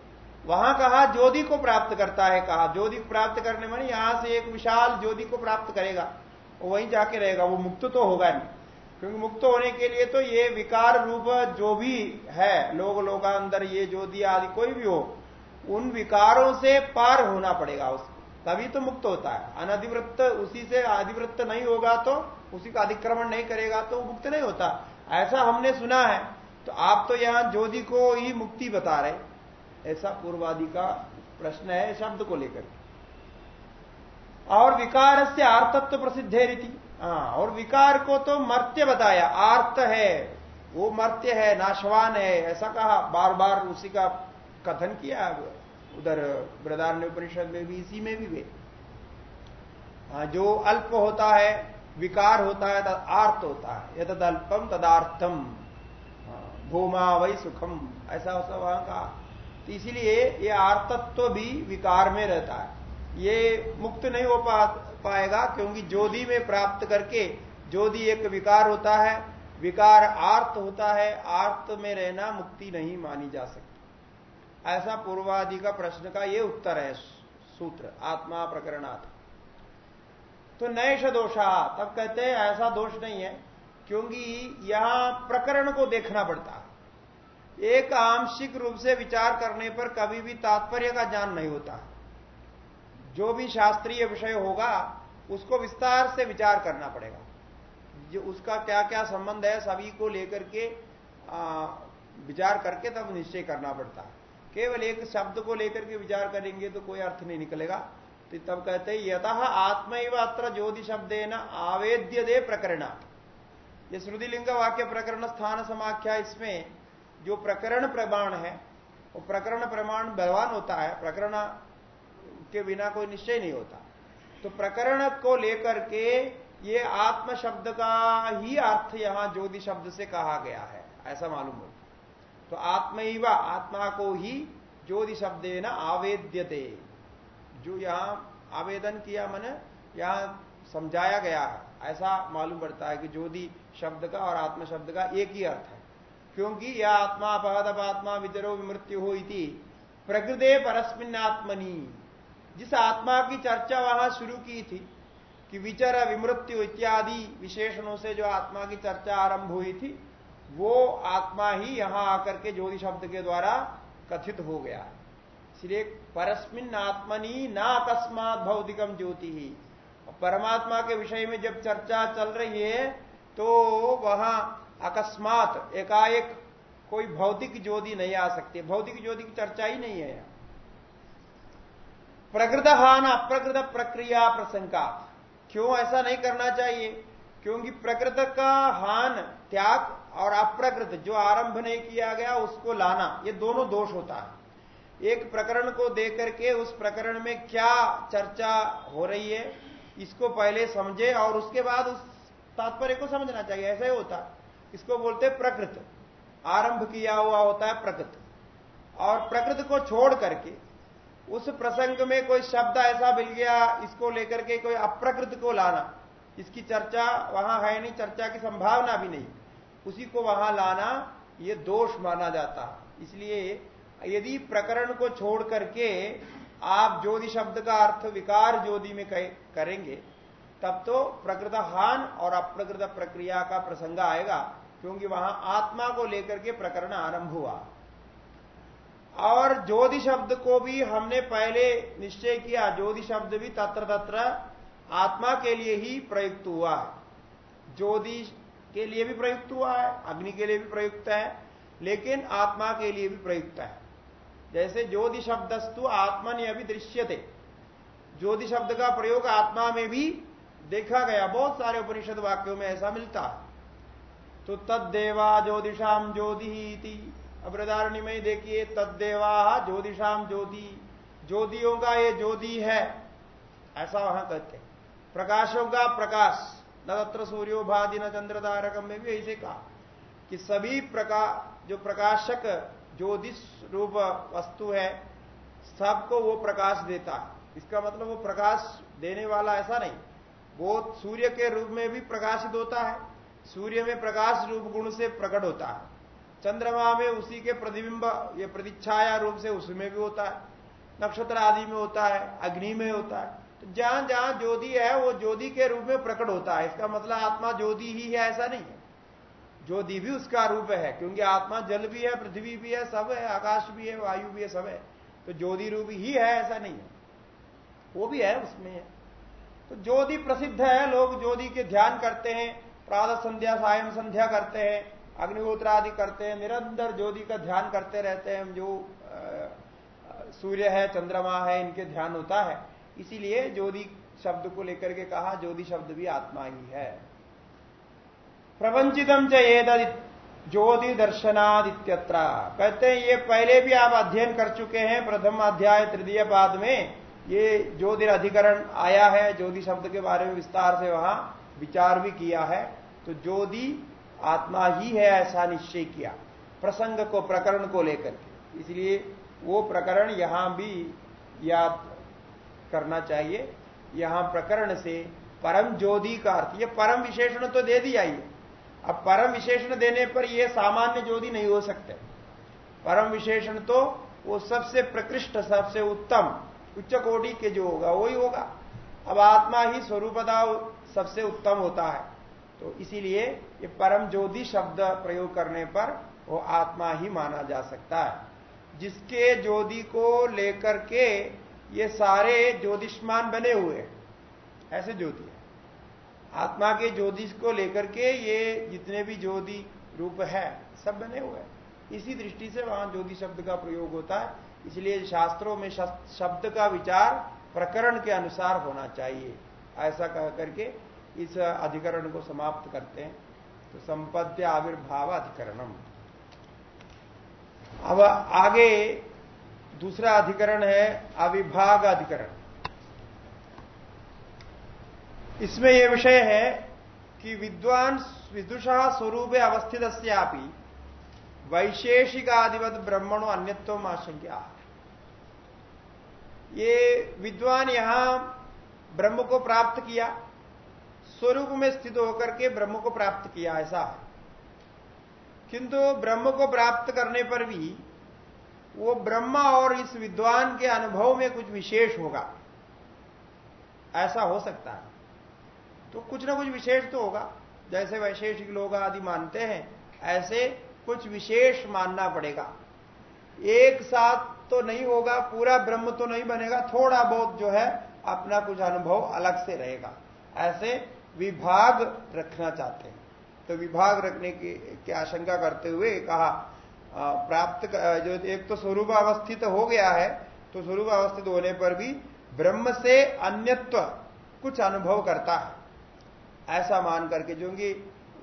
वहाँ कहा, ज्योति को प्राप्त करता है कहा। ज्योति प्राप्त करने में यहाँ से एक विशाल ज्योति को प्राप्त करेगा। वहीं जाके रहेगा, वो मुक्त तो होगा नहीं। क्योंकि मुक्त होने के लिए तो ये विकार रूप जो भी है, लोग लोग अंदर ये ज्योति आदि कोई भी हो, उन विकारों से पार होना पड़ेगा उसको। तभी तो मुक्त होता है। अनधिवृत्त उसी से अधिवृत्त नहीं होगा तो उसी का अतिक्रमण नहीं करेगा तो मुक्त नहीं होता। ऐसा हमने सुना है। तो आप तो यहाँ ज्योति को ही मुक्ति बता रहे ऐसा पूर्वादि का प्रश्न है शब्द को लेकर। और विकार से आर्तत्व प्रसिद्ध है रीति। हाँ और विकार को तो मर्त्य बताया। आर्त है वो मर्त्य है नाशवान है ऐसा कहा। बार बार उसी का कथन किया उधर बृदारण्य परिषद में भी इसी में भी वे हाँ, जो अल्प होता है विकार होता है तद आर्त होता है। यद अल्पम तदार्थम। भूमा वही सुखम। ऐसा वहाँ कहा तो इसीलिए ये आर्तत्व भी विकार में रहता है। ये मुक्त नहीं हो पा, पाएगा क्योंकि ज्योति में प्राप्त करके ज्योति एक विकार होता है विकार आर्त होता है आर्त में रहना मुक्ति नहीं मानी जा सकती। ऐसा पूर्वादि का प्रश्न का ये उत्तर है सूत्र आत्मा प्रकरणात्। तो नैश दोषा तब कहते हैं ऐसा दोष नहीं है। क्योंकि यहाँ प्रकरण को देखना पड़ता है। एक आंशिक रूप से विचार करने पर कभी भी तात्पर्य का ज्ञान नहीं होता जो भी शास्त्रीय विषय होगा, उसको विस्तार से विचार करना पड़ेगा। जो उसका क्या क्या संबंध है, सभी को लेकर के विचार करके तब निश्चय करना पड़ता है। केवल एक शब्द को लेकर के विचार करेंगे तो कोई अर्थ नहीं निकलेगा। तो तब कहते हैं यथ आत्म अत्र ज्योति शब्द न आवेद्य दे प्रकरण ये श्रुतिलिंग वाक्य प्रकरण स्थान समाख्या इसमें जो प्रकरण प्रमाण है, वो प्रकरण प्रमाण बलवान होता है, प्रकरण के बिना कोई निश्चय नहीं होता। तो प्रकरण को लेकर के ये आत्म शब्द का ही अर्थ यहाँ ज्योति शब्द से कहा गया है, ऐसा मालूम होता तो आत्म आत्मा को ही ज्योति शब्द न आवेद्यते। जो यहाँ आवेदन किया मैंने, यहाँ समझाया गया है, ऐसा मालूम पड़ता है कि ज्योति शब्द का और आत्म शब्द का एक ही अर्थ है। क्योंकि यह आत्मा अपहद आत्मा विदरो विमृत्यु हो प्रकृदे परस्मिन आत्मनी जिस आत्मा की चर्चा वहाँ शुरू की थी कि विचर, विमृत्यु इत्यादि विशेषणों से जो आत्मा की चर्चा आरंभ हुई थी, वो आत्मा ही यहाँ आकर के ज्योति शब्द के द्वारा कथित हो गया। इसलिए परस्मिन आत्मनी ना अकस्मात भौतिकम ज्योति। ही परमात्मा के विषय में जब चर्चा चल रही है तो वहाँ अकस्मात एकाएक कोई भौतिक ज्योति नहीं आ सकती। भौतिक ज्योति की चर्चा ही नहीं है प्रकृत हान अप्रकृत प्रक्रिया प्रसंका क्यों ऐसा नहीं करना चाहिए? क्योंकि प्रकृत का हान, त्याग और अप्रकृत जो आरंभ नहीं किया गया, उसको लाना, ये दोनों दोष होता है। एक प्रकरण को देख करके उस प्रकरण में क्या चर्चा हो रही है, इसको पहले समझे और उसके बाद उस तात्पर्य को समझना चाहिए, ऐसा ही होता इसको बोलते प्रकृत। आरंभ किया हुआ होता है प्रकृत। और प्रकृत को छोड़ करके उस प्रसंग में कोई शब्द ऐसा मिल गया, इसको लेकर के कोई अप्रकृत को लाना, इसकी चर्चा वहाँ है नहीं, चर्चा की संभावना भी नहीं। उसी को वहाँ लाना, ये दोष माना जाता इसलिए यदि प्रकरण को छोड़ करके आप ज्योति शब्द का अर्थ विकार ज्योति में करेंगे तब तो प्रकृत हान और अप्रकृत प्रक्रिया का प्रसंग आएगा, क्योंकि वहाँ आत्मा को लेकर के प्रकरण आरंभ हुआ। और ज्योति शब्द को भी हमने पहले निश्चय किया, ज्योति शब्द भी तत्र तत्र आत्मा के लिए ही प्रयुक्त हुआ है। ज्योति के लिए भी प्रयुक्त हुआ है, अग्नि के लिए भी प्रयुक्त है, लेकिन आत्मा के लिए भी प्रयुक्त है। जैसे ज्योति शब्दस्तु आत्मा ने अभी दृश्य थे ज्योति शब्द का प्रयोग आत्मा में भी देखा गया, बहुत सारे उपनिषद वाक्यों में ऐसा मिलता है। तो तद्देवा ज्योतिषाम ज्योति अब्रदारणी में देखिए, तद्देवा ज्योतिषाम ज्योति। ज्योतियों का ये ज्योति है, ऐसा वहाँ कहते प्रकाशों का प्रकाश, न तत्र सूर्योभादि न चंद्र तारकम में भी ऐसे कहा कि सभी प्रकाश जो प्रकाशक ज्योतिष रूप वस्तु है, सबको वो प्रकाश देता है। इसका मतलब वो प्रकाश देने वाला ऐसा नहीं। वो सूर्य के रूप में भी प्रकाशित होता है, सूर्य में प्रकाश रूप गुण से प्रकट होता है। चंद्रमा में उसी के प्रतिबिंब, ये प्रतिच्छाया रूप से उसमें भी होता है, नक्षत्र आदि में होता है, अग्नि में होता है। तो जहाँ जहाँ ज्योति है, वो ज्योति के रूप में प्रकट होता है। इसका मतलब आत्मा ज्योति ही है, ऐसा नहीं है। ज्योति भी उसका रूप है, क्योंकि आत्मा जल भी है, पृथ्वी भी है, सब है, आकाश भी है, वायु भी है, सब है। तो ज्योति रूप ही है, ऐसा नहीं है। वो भी है, उसमें है। तो ज्योति प्रसिद्ध है, लोग ज्योति के ध्यान करते हैं, प्रातः संध्या, सायं संध्या करते हैं, अग्निहोत्र आदि करते हैं, निरंतर ज्योति का ध्यान करते रहते हैं, जो सूर्य है, चंद्रमा है, इनके ध्यान होता है। इसीलिए ज्योति शब्द को लेकर के कहा, ज्योति शब्द भी आत्मा ही है। प्रवंचितम च ज्योति दर्शनादित्यत्र कहते हैं, ये पहले भी आप अध्ययन कर चुके हैं, प्रथम अध्याय, तृतीय पाद में। ये ज्योतिर अधिकरण आया है, ज्योति शब्द के बारे में विस्तार से वहाँ विचार भी किया है। तो ज्योति आत्मा ही है ऐसा निश्चय किया, प्रसंग को, प्रकरण को लेकर के। इसलिए वो प्रकरण यहाँ भी याद करना चाहिए। यहाँ प्रकरण से परम ज्योति का अर्थ, ये परम विशेषण तो दे दिया ही अब परम विशेषण देने पर यह सामान्य ज्योति नहीं हो सकते। परम विशेषण तो वो सबसे प्रकृष्ट, सबसे उत्तम उच्च कोटि के जो होगा, वही होगा। अब आत्मा ही स्वरूपदा सबसे उत्तम होता है। तो इसीलिए ये परम ज्योति शब्द प्रयोग करने पर वो आत्मा ही माना जा सकता है। जिसके ज्योति को लेकर के ये सारे ज्योतिष्मान बने हुए ऐसे ज्योति है। आत्मा के ज्योतिष को लेकर के ये जितने भी ज्योति रूप है, सब बने हुए हैं। इसी दृष्टि से वहाँ ज्योति शब्द का प्रयोग होता है। इसलिए शास्त्रों में शब्द का विचार प्रकरण के अनुसार होना चाहिए। ऐसा कह करके इस अधिकरण को समाप्त करते हैं। तो संपद्य आविर्भाव अधिकरणम। अब आगे दूसरा अधिकरण है अविभाग अधिकरण। इसमें यह विषय है कि विद्वान विदुषा स्वरूप अवस्थित वैशेषिक आदिवत ब्रह्मणों अन्यत्व आशंका ये विद्वान यहाँ ब्रह्म को प्राप्त किया, स्वरूप में स्थित होकर के ब्रह्म को प्राप्त किया, ऐसा है। किंतु ब्रह्म को प्राप्त करने पर भी वो ब्रह्म और इस विद्वान के अनुभव में कुछ विशेष होगा। ऐसा हो सकता है। तो कुछ ना कुछ विशेष तो होगा। जैसे वैशेषिक लोग आदि मानते हैं, ऐसे कुछ विशेष मानना पड़ेगा। एक साथ तो नहीं होगा पूरा ब्रह्म तो नहीं बनेगा थोड़ा बहुत जो है अपना कुछ अनुभव अलग से रहेगा। ऐसे विभाग रखना चाहते हैं। तो विभाग रखने की, की आशंका करते हुए कहा प्राप्त जो एक तो स्वरूप अवस्थित हो गया है तो स्वरूप अवस्थित होने पर भी ब्रह्म से अन्यत्व कुछ अनुभव करता है। ऐसा मान करके जो कि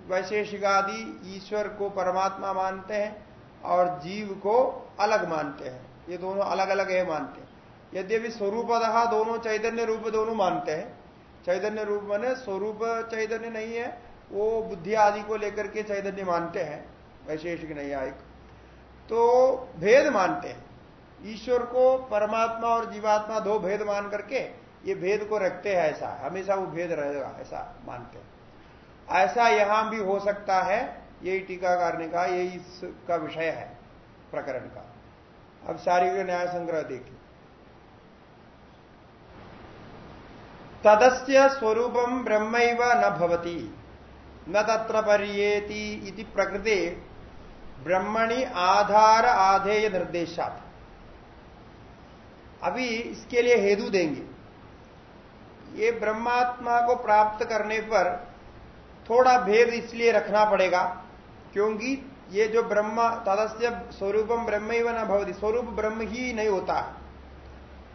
वैशेषिक आदि ईश्वर को परमात्मा मानते हैं और जीव को अलग मानते हैं। ये दोनों अलग अलग है मानते हैं। यद्यपि स्वरूपतः दोनों चैतन्य रूप दोनों मानते हैं। चैतन्य रूप माने स्वरूप चैतन्य नहीं है, वो बुद्धि आदि को लेकर के चैतन्य मानते हैं, वैशेषिक नहीं आयिक तो भेद मानते हैं। ईश्वर को परमात्मा और जीवात्मा दो भेद मान करके ये भेद को रखते हैं ऐसा, हमेशा वो भेद रहेगा ऐसा मानते हैं। ऐसा यहाँ भी हो सकता है, यही टीकाकार ने कहा, यही इसका विषय है प्रकरण का। अब शारीरिक न्याय संग्रह देखिए तदस्य स्वरूपम ब्रह्म न भवती, न तत्र पर्येति इति प्रकृति ब्रह्मणि आधार आधेय निर्देशात। अभी इसके लिए हेतु देंगे। ये ब्रह्मात्मा को प्राप्त करने पर थोड़ा भेद इसलिए रखना पड़ेगा, क्योंकि ये जो ब्रह्म तदस्य स्वरूपम ब्रह्म ही न भवती, स्वरूप ब्रह्म ही नहीं होता। है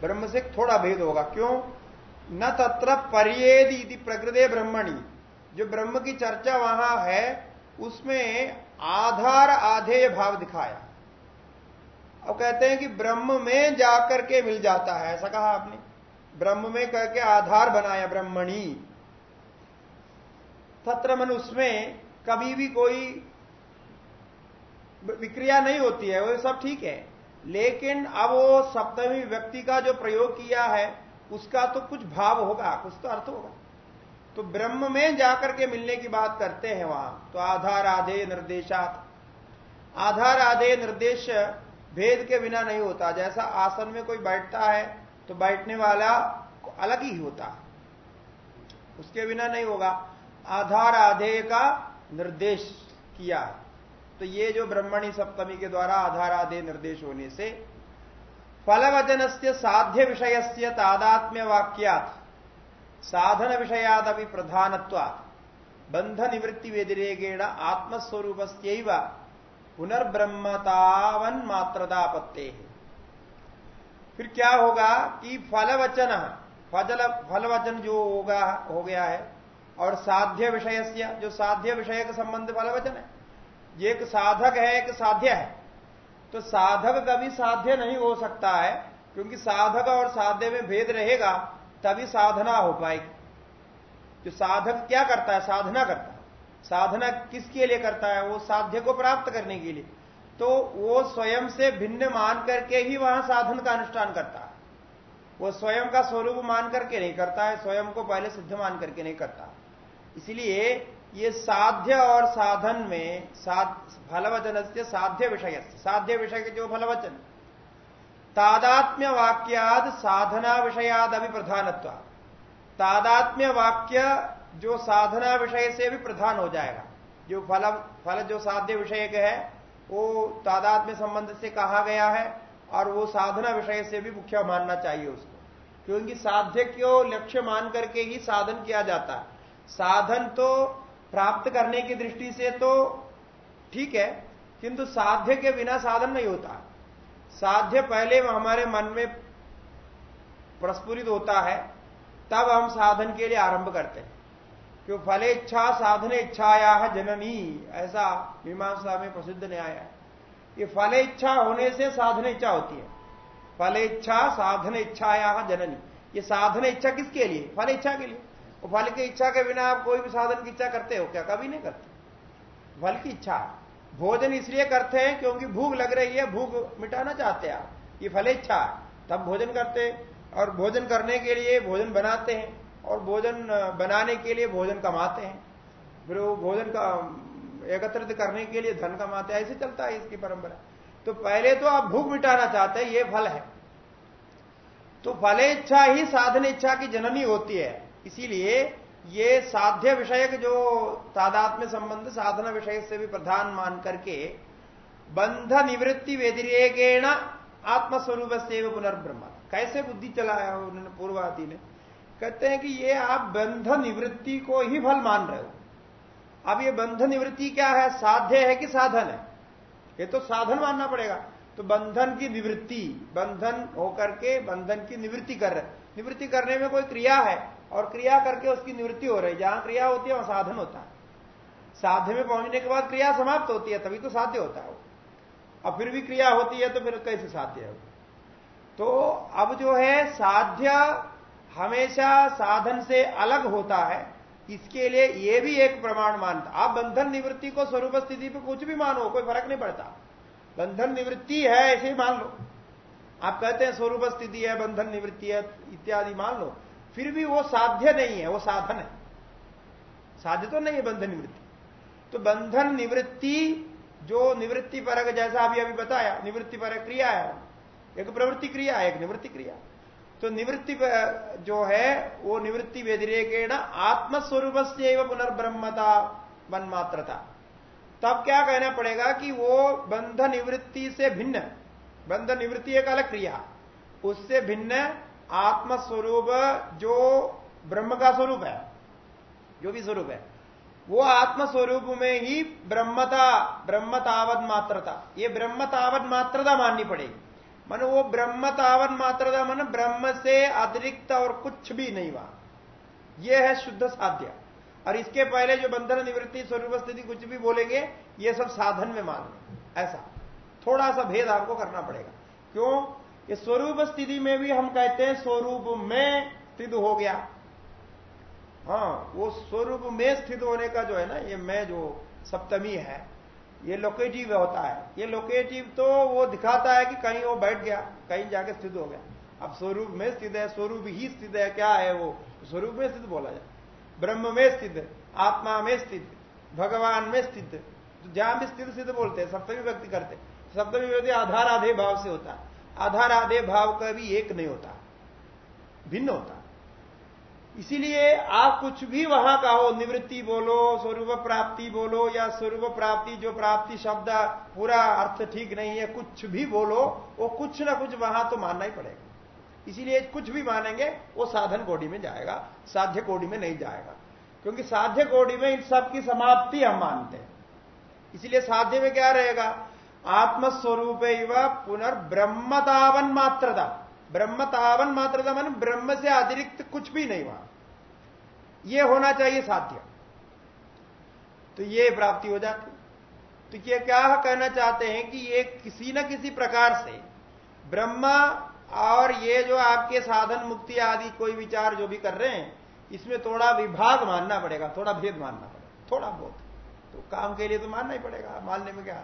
ब्रह्म से थोड़ा भेद होगा। क्यों? न तत्र परियेदी प्रकृति ब्रह्मणी। जो ब्रह्म की चर्चा वहाँ है, उसमें आधार आधेय भाव दिखाया। अब कहते हैं कि ब्रह्म में जाकर के मिल जाता है, ऐसा कहा आपने। ब्रह्म में कह के आधार बनाया ब्रह्मणी। तत्र मन उसमें कभी भी कोई विक्रिया नहीं होती है, वो सब ठीक है। लेकिन अब वो सप्तमी व्यक्ति का जो प्रयोग किया है, उसका तो कुछ भाव होगा, कुछ तो अर्थ होगा। तो ब्रह्म में जाकर के मिलने की बात करते हैं वहाँ तो आधार, आधे, निर्देशात। आधार, आधे, निर्देश भेद के बिना नहीं होता। जैसा आसन में कोई बैठता है तो बैठने वाला अलग ही होता। उसके बिना नहीं होगा। आधार आधेय का निर्देश किया। तो ये जो ब्रह्मणी सप्तमी के द्वारा आधार आधेय निर्देश होने से फलवचन से साध्य विषय से तादात्म्य वाक्यात साधन विषयाद अभी प्रधानत्वा बंध निवृत्ति व्यतिरेकेण आत्मस्वरूप पुनर्ब्रह्मतावन मात्रदापत्ते फिर क्या होगा कि फलवचन फल फलवचन जो होगा, हो गया है, और साध्य विषय जो साध्य विषय का संबंध फलवचन है ये एक साधक है, एक साध्य है। तो साधक कभी साध्य नहीं हो सकता है, क्योंकि साधक और साध्य में भेद रहेगा, तभी साधना हो पाएगी। जो साधक क्या करता है? साधना करता है। साधना किसके लिए करता है? वो साध्य को प्राप्त करने के लिए। तो वो स्वयं से भिन्न मान करके ही वहाँ साधन का अनुष्ठान करता है। वो स्वयं का स्वरूप मान करके नहीं करता है, स्वयं को पहले सिद्ध मान करके नहीं करता। इसलिए ये साध्य और साधन में साध फलवचन से साध्य विषय साध्य विषय के जो फलवचन। तादात्म्य वाक्याद साधना विषयाद अभी प्रधानत्व। तादात्म्य वाक्य जो साधना विषय से भी प्रधान हो जाएगा। जो फल फल जो साध्य विषय है, वो तादात्म्य संबंध से कहा गया है और वो साधना विषय से भी मुख्य मानना चाहिए उसको। क्योंकि साध्य को लक्ष्य मान करके ही साधन किया जाता? है साधन तो प्राप्त करने की दृष्टि से तो ठीक है, किंतु साध्य के बिना साधन नहीं होता। साध्य पहले हमारे मन में प्रस्फुरित होता है, तब हम साधन के लिए आरंभ करते हैं। क्यों? फले इच्छा, साधन इच्छाया जननी। ऐसा मीमांसा में प्रसिद्ध न्याय है। ये फल इच्छा होने से साधन इच्छा होती है। फल इच्छा, साधन इच्छाया जननी। ये साधन इच्छा किसके लिए? फल इच्छा के लिए। फल की इच्छा के बिना आप कोई भी साधन की इच्छा करते हो क्या? कभी नहीं करते। फल की इच्छा। भोजन इसलिए करते हैं क्योंकि भूख लग रही है, भूख मिटाना चाहते हैं आप। ये फल इच्छा तब भोजन करते और भोजन करने के लिए भोजन बनाते हैं और भोजन, बनाने के लिए भोजन कमाते हैं। फिर वो भोजन का, एकत्रित करने के लिए धन कमाते हैं। ऐसे चलता है इसकी परंपरा। तो पहले तो आप भूख मिटाना चाहते हैं, ये फल है। तो फले इच्छा ही साधन इच्छा की जननी होती है। इसीलिए ये साध्य विषय जो तादात्म्य संबंध, साधना विषय से भी प्रधान मान करके बंध निवृत्ति व्यतिरेकेण आत्मस्वरूप से पुनर्ब्रह्म। कैसे बुद्धि चलाया उन्होंने पूर्वादि ने? कहते हैं कि ये आप बंध निवृत्ति को ही फल मान रहे हो। अब ये बंध निवृत्ति क्या है? साध्य है कि साधन है? ये तो साधन मानना पड़ेगा। तो बंधन की निवृत्ति, बंधन होकर के बंधन की निवृत्ति कर रहे निवृत्ति करने में कोई क्रिया है? और क्रिया करके उसकी निवृत्ति हो रही जहाँ क्रिया होती है, वहाँ साधन होता है। साध्य में पहुँचने के बाद क्रिया समाप्त होती है, तभी तो साध्य होता है अब फिर भी क्रिया होती है तो फिर कैसे साध्य है तो अब जो है, साध्य हमेशा साधन से अलग होता है। इसके लिए यह भी एक प्रमाण मानता। आप बंधन निवृत्ति को स्वरूप स्थिति पर कुछ भी मानो, कोई फ़र्क नहीं पड़ता। बंधन निवृत्ति है, ऐसे ही मान लो। आप कहते हैं स्वरूप स्थिति है, बंधन निवृत्ति है, इत्यादि मान लो। फिर भी वो साध्य नहीं है, वो साधन है। साध्य तो नहीं है बंधन निवृत्ति। तो बंधन निवृत्ति, जो निवृत्ति परक जैसा अभी अभी बताया, निवृत्ति परक क्रिया है। एक प्रवृत्ति क्रिया है, एक निवृत्ति क्रिया। तो निवृत्ति जो है, वो निवृत्ति व्यतिरेकेण आत्मस्वरूप से पुनर्ब्रह्मता मात्रता तब क्या कहना पड़ेगा कि वो बंध निवृत्ति से भिन्न बंध निवृत्ति एक अलग क्रिया। उससे भिन्न आत्मस्वरूप जो ब्रह्म का स्वरूप है, जो भी स्वरूप है, वो आत्मस्वरूप में ही ब्रह्मता, ब्रह्मतावत मात्रता, ये ब्रह्मतावत मात्रता माननी पड़ेगी। मन वो ब्रह्म तावन मात्र मन ब्रह्म से अतिरिक्त और कुछ भी नहीं वहाँ। ये है शुद्ध साध्य। और इसके पहले जो बंधन निवृत्ति स्वरूप स्थिति कुछ भी बोलेंगे, ये सब साधन में मान ऐसा। थोड़ा सा भेद आपको करना पड़ेगा। क्यों? ये स्वरूप स्थिति में भी हम कहते हैं स्वरूप में स्थित हो गया। हाँ वो स्वरूप में स्थित होने का जो है ना, ये मैं जो सप्तमी है, ये लोकेटिव होता है। ये लोकेटिव तो वो दिखाता है कि कहीं वो बैठ गया, कहीं जाके स्थित हो गया। अब स्वरूप में स्थित है, स्वरूप ही स्थित है, क्या है वो? स्वरूप में स्थित बोला जाए। ब्रह्म में स्थित, आत्मा में स्थित, भगवान में स्थित। तो जहाँ भी स्थित स्थित बोलते हैं, सप्तमी व्यक्ति करते सप्तमी व्यक्ति आधार आधे भाव से होता है। आधार आधे भाव का भी एक नहीं होता। भिन्न होता। इसीलिए आप कुछ भी वहाँ का हो निवृत्ति बोलो, स्वरूप प्राप्ति बोलो, या स्वरूप प्राप्ति, जो प्राप्ति शब्द पूरा अर्थ ठीक नहीं है, कुछ भी बोलो, वो कुछ ना कुछ वहाँ तो मानना ही पड़ेगा। इसीलिए कुछ भी मानेंगे, वो साधन कोड़ी में जाएगा, साध्य कोटि में नहीं जाएगा। क्योंकि साध्य कोटि में इन सब की समाप्ति हम मानते हैं। इसीलिए साध्य में क्या रहेगा? आत्मस्वरूप पुनर्ब्रह्मतावन मात्रता। ब्रह्मतावन मात्रता मन ब्रह्म से अतिरिक्त कुछ भी नहीं वहाँ यह होना चाहिए साध्य। तो ये प्राप्ति हो जाती। तो ये क्या कहना चाहते हैं कि ये किसी न किसी प्रकार से ब्रह्मा और ये जो आपके साधन मुक्ति आदि कोई विचार जो भी कर रहे हैं, इसमें थोड़ा विभाग मानना पड़ेगा, थोड़ा भेद मानना पड़ेगा, थोड़ा बहुत। तो काम के लिए तो मानना ही पड़ेगा, मानने में क्या?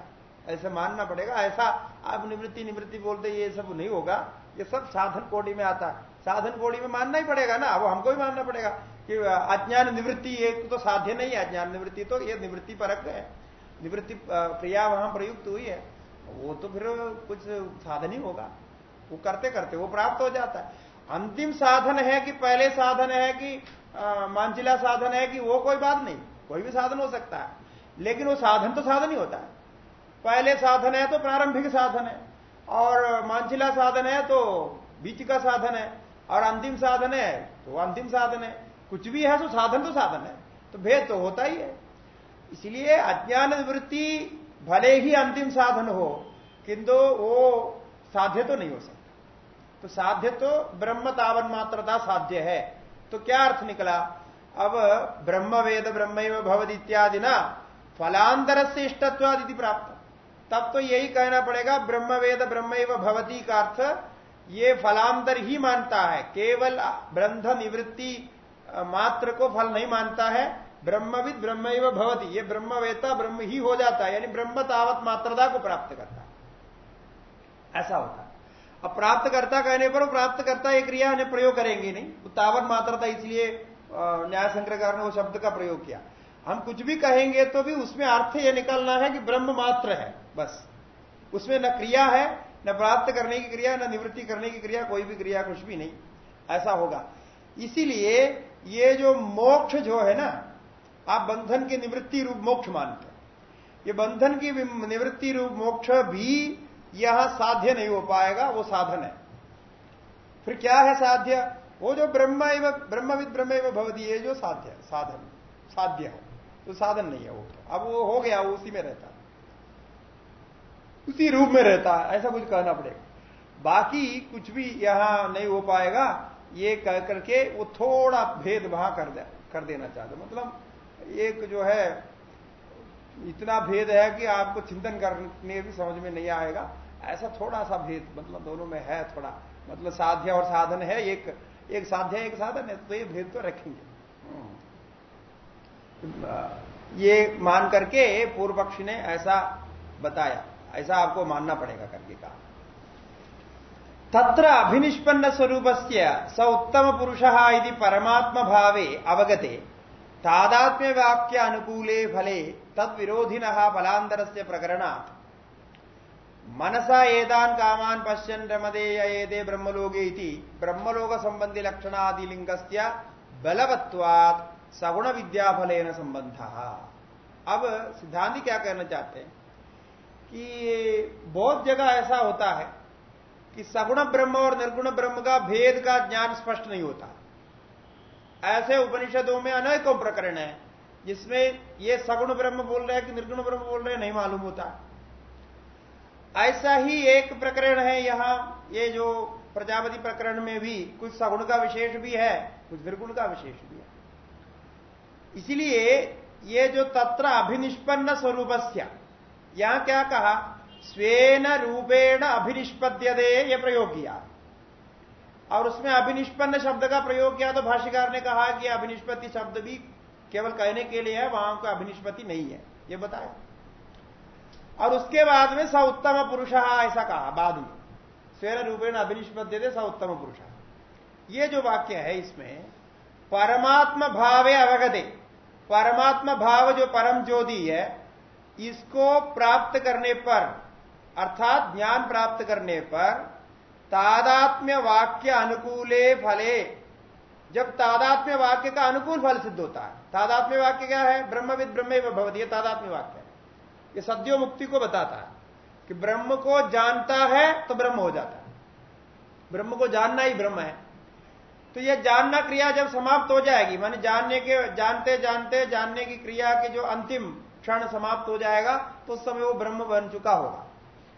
ऐसा मानना पड़ेगा, ऐसा आप निवृत्ति निवृत्ति बोलते ये सब नहीं होगा। ये सब साधन कोटि में आता है। साधन कोड़ी में मानना ही पड़ेगा ना वो हमको भी मानना पड़ेगा कि अज्ञान निवृत्ति एक तो साध्य नहीं है, अज्ञान निवृत्ति तो ये निवृत्ति परक है। निवृत्ति क्रिया वहाँ प्रयुक्त हुई है। वो तो फिर कुछ साधन ही होगा। वो करते करते वो प्राप्त हो जाता है। अंतिम साधन है कि पहले साधन है कि मांझिला साधन है कि वो कोई बात नहीं, कोई भी साधन हो सकता है। लेकिन वो साधन तो साधन ही होता है। पहले साधन है तो प्रारंभिक साधन है। और मांझिला साधन है तो बीच का साधन है। और अंतिम साधन है तो अंतिम साधन है। कुछ भी है तो साधन तो साधन है। तो भेद तो होता ही है। इसलिए अज्ञान वृत्ति भले ही अंतिम साधन हो, किंतु वो साध्य तो नहीं हो सकता। तो साध्य तो ब्रह्म तावन मात्रता साध्य है। तो क्या अर्थ निकला? अब ब्रह्म वेद ब्रह्म भवद इत्यादि ना फलांतर से इष्टत्वादि प्राप्त तब तो यही कहना पड़ेगा ब्रह्म वेद ब्रह्म भवती का अर्थ, ये फलांतर ही मानता है। केवल ब्रंध निवृत्ति मात्र को फल नहीं मानता है। ब्रह्मविद ब्रह्म भवती। ये ब्रह्मवेता ब्रह्म ही हो जाता है, यानी ब्रह्म तावत मात्रता को प्राप्त करता ऐसा होता अब प्राप्त करता कहने पर प्राप्त करता एक क्रिया ने प्रयोग करेंगे नहीं। तावत मात्रता इसलिए न्याय संग्रहकार ने वो शब्द का प्रयोग किया। हम कुछ भी कहेंगे तो भी उसमें अर्थ यह निकलना है कि ब्रह्म मात्र है, बस। उसमें न क्रिया है, न प्राप्त करने की क्रिया, न निवृत्ति करने की क्रिया, कोई भी क्रिया कुछ भी नहीं। ऐसा होगा। इसीलिए ये जो मोक्ष जो है ना, आप बंधन की निवृत्ति रूप मोक्ष मानते हैं। ये बंधन की निवृत्ति रूप मोक्ष भी यह साध्य नहीं हो पाएगा, वो साधन है। फिर क्या है साध्य? वो जो ब्रह्म एवं, ब्रह्मविद ब्रह्म एवं भवती है जो साध्य, साधन, साध्य है। तो साधन नहीं है वो। अब वो हो गया, वो उसी में रहता उसी रूप में रहता है, ऐसा कुछ कहना पड़ेगा। बाकी कुछ भी यहाँ नहीं हो पाएगा, ये कह करके वो थोड़ा भेद वहाँ कर दे, कर देना चाहते मतलब एक जो है, इतना भेद है कि आपको चिंतन करने भी समझ में नहीं आएगा। ऐसा थोड़ा सा भेद मतलब दोनों में है थोड़ा। मतलब साध्य और साधन है, एक एक साध्य एक साधन है तो ये भेद तो रखेंगे। ये मान करके पूर्व पक्षी ने ऐसा बताया, ऐसा आपको मानना पड़ेगा करके कहा। तत्र अभिनिष्पन्न स्वरूप से स उत्तम पुरुष यदि परमात्म भावे अवगते, तादात्म्य वाक्य अनुकूले फले तद विरोधिन फलांतर से प्रकरणात्। मनसा एदान कामान पश्यन रमदे येदे ब्रह्मलोगे ब्रह्मलोक संबंधी लक्षणादिलिंग बलवत्वात्। सगुण विद्याफल संबंध। अब सिद्धांत क्या कहना चाहते हैं कि बहुत जगह ऐसा होता है कि सगुण ब्रह्म और निर्गुण ब्रह्म का भेद का ज्ञान स्पष्ट नहीं होता। ऐसे उपनिषदों में अनेकों प्रकरण है, जिसमें ये सगुण ब्रह्म बोल रहे हैं कि निर्गुण ब्रह्म बोल रहे हैं, नहीं मालूम होता। ऐसा ही एक प्रकरण है यहाँ, ये जो प्रजापति प्रकरण में भी कुछ सगुण का विशेष भी है, कुछ निर्गुण का विशेष भी। इसलिए ये जो तत्र अभिनिष्पन्न स्वरूप यहाँ क्या कहा? स्वेन रूपेण अभिनिष्पद्य दे ये प्रयोग किया। और उसमें अभिनिष्पन्न शब्द का प्रयोग किया तो भाष्यकार ने कहा कि अभिनिष्पत्ति शब्द भी केवल कहने के लिए है, वहाँ का अभिनिष्पत्ति नहीं है, ये बताया। और उसके बाद में स उत्तम पुरुष, ऐसा कहा, बाद में। स्वेन रूपेण अभिनिष्पद्य दे स उत्तम पुरुष। ये जो वाक्य है इसमें परमात्म भावे अवगते। परमात्मा भाव जो परम ज्योति है, इसको प्राप्त करने पर, अर्थात ज्ञान प्राप्त करने पर, तादात्म्य वाक्य अनुकूले फले। जब तादात्म्य वाक्य का अनुकूल फल सिद्ध होता है, तादात्म्य वाक्य क्या है? ब्रह्मविद ब्रह्म भवती, ये तादात्म्य वाक्य है। ये सद्यो मुक्ति को बताता है कि ब्रह्म को जानता है तो ब्रह्म हो जाता है। ब्रह्म को जानना ही ब्रह्म है। तो यह जानना क्रिया जब समाप्त हो जाएगी, माने जानने के, जानते जानते, जानने की क्रिया के जो अंतिम क्षण समाप्त हो जाएगा तो उस समय वो ब्रह्म बन चुका होगा।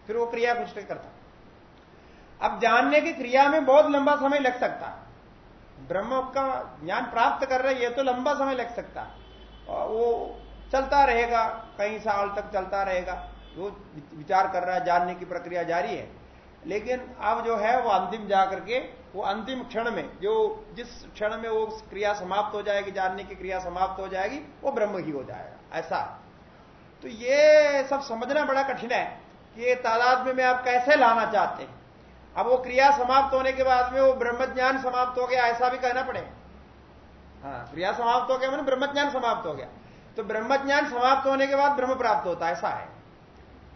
फिर वो क्रिया कुछ नहीं करता। अब जानने की क्रिया में बहुत लंबा समय लग सकता। ब्रह्म का ज्ञान प्राप्त कर रहे, ये तो लंबा समय लग सकता। वो चलता रहेगा, कई साल तक चलता रहेगा। वो विचार कर रहा है, जानने की प्रक्रिया जारी है। लेकिन अब जो है वो अंतिम जाकर के, वो अंतिम क्षण में, जो जिस क्षण में वो क्रिया समाप्त हो जाएगी, जानने की क्रिया समाप्त हो जाएगी, वो ब्रह्म ही हो जाएगा, ऐसा। तो ये सब समझना बड़ा कठिन है कि ये तादाद में आप कैसे लाना चाहते हैं? अब वो क्रिया समाप्त होने के बाद में वो ब्रह्म ज्ञान समाप्त हो गया, ऐसा भी कहना पड़ेगा। हाँ क्रिया समाप्त हो गया मैंने ब्रह्म ज्ञान समाप्त हो गया। तो ब्रह्म ज्ञान समाप्त होने के बाद ब्रह्म प्राप्त होता है, ऐसा है।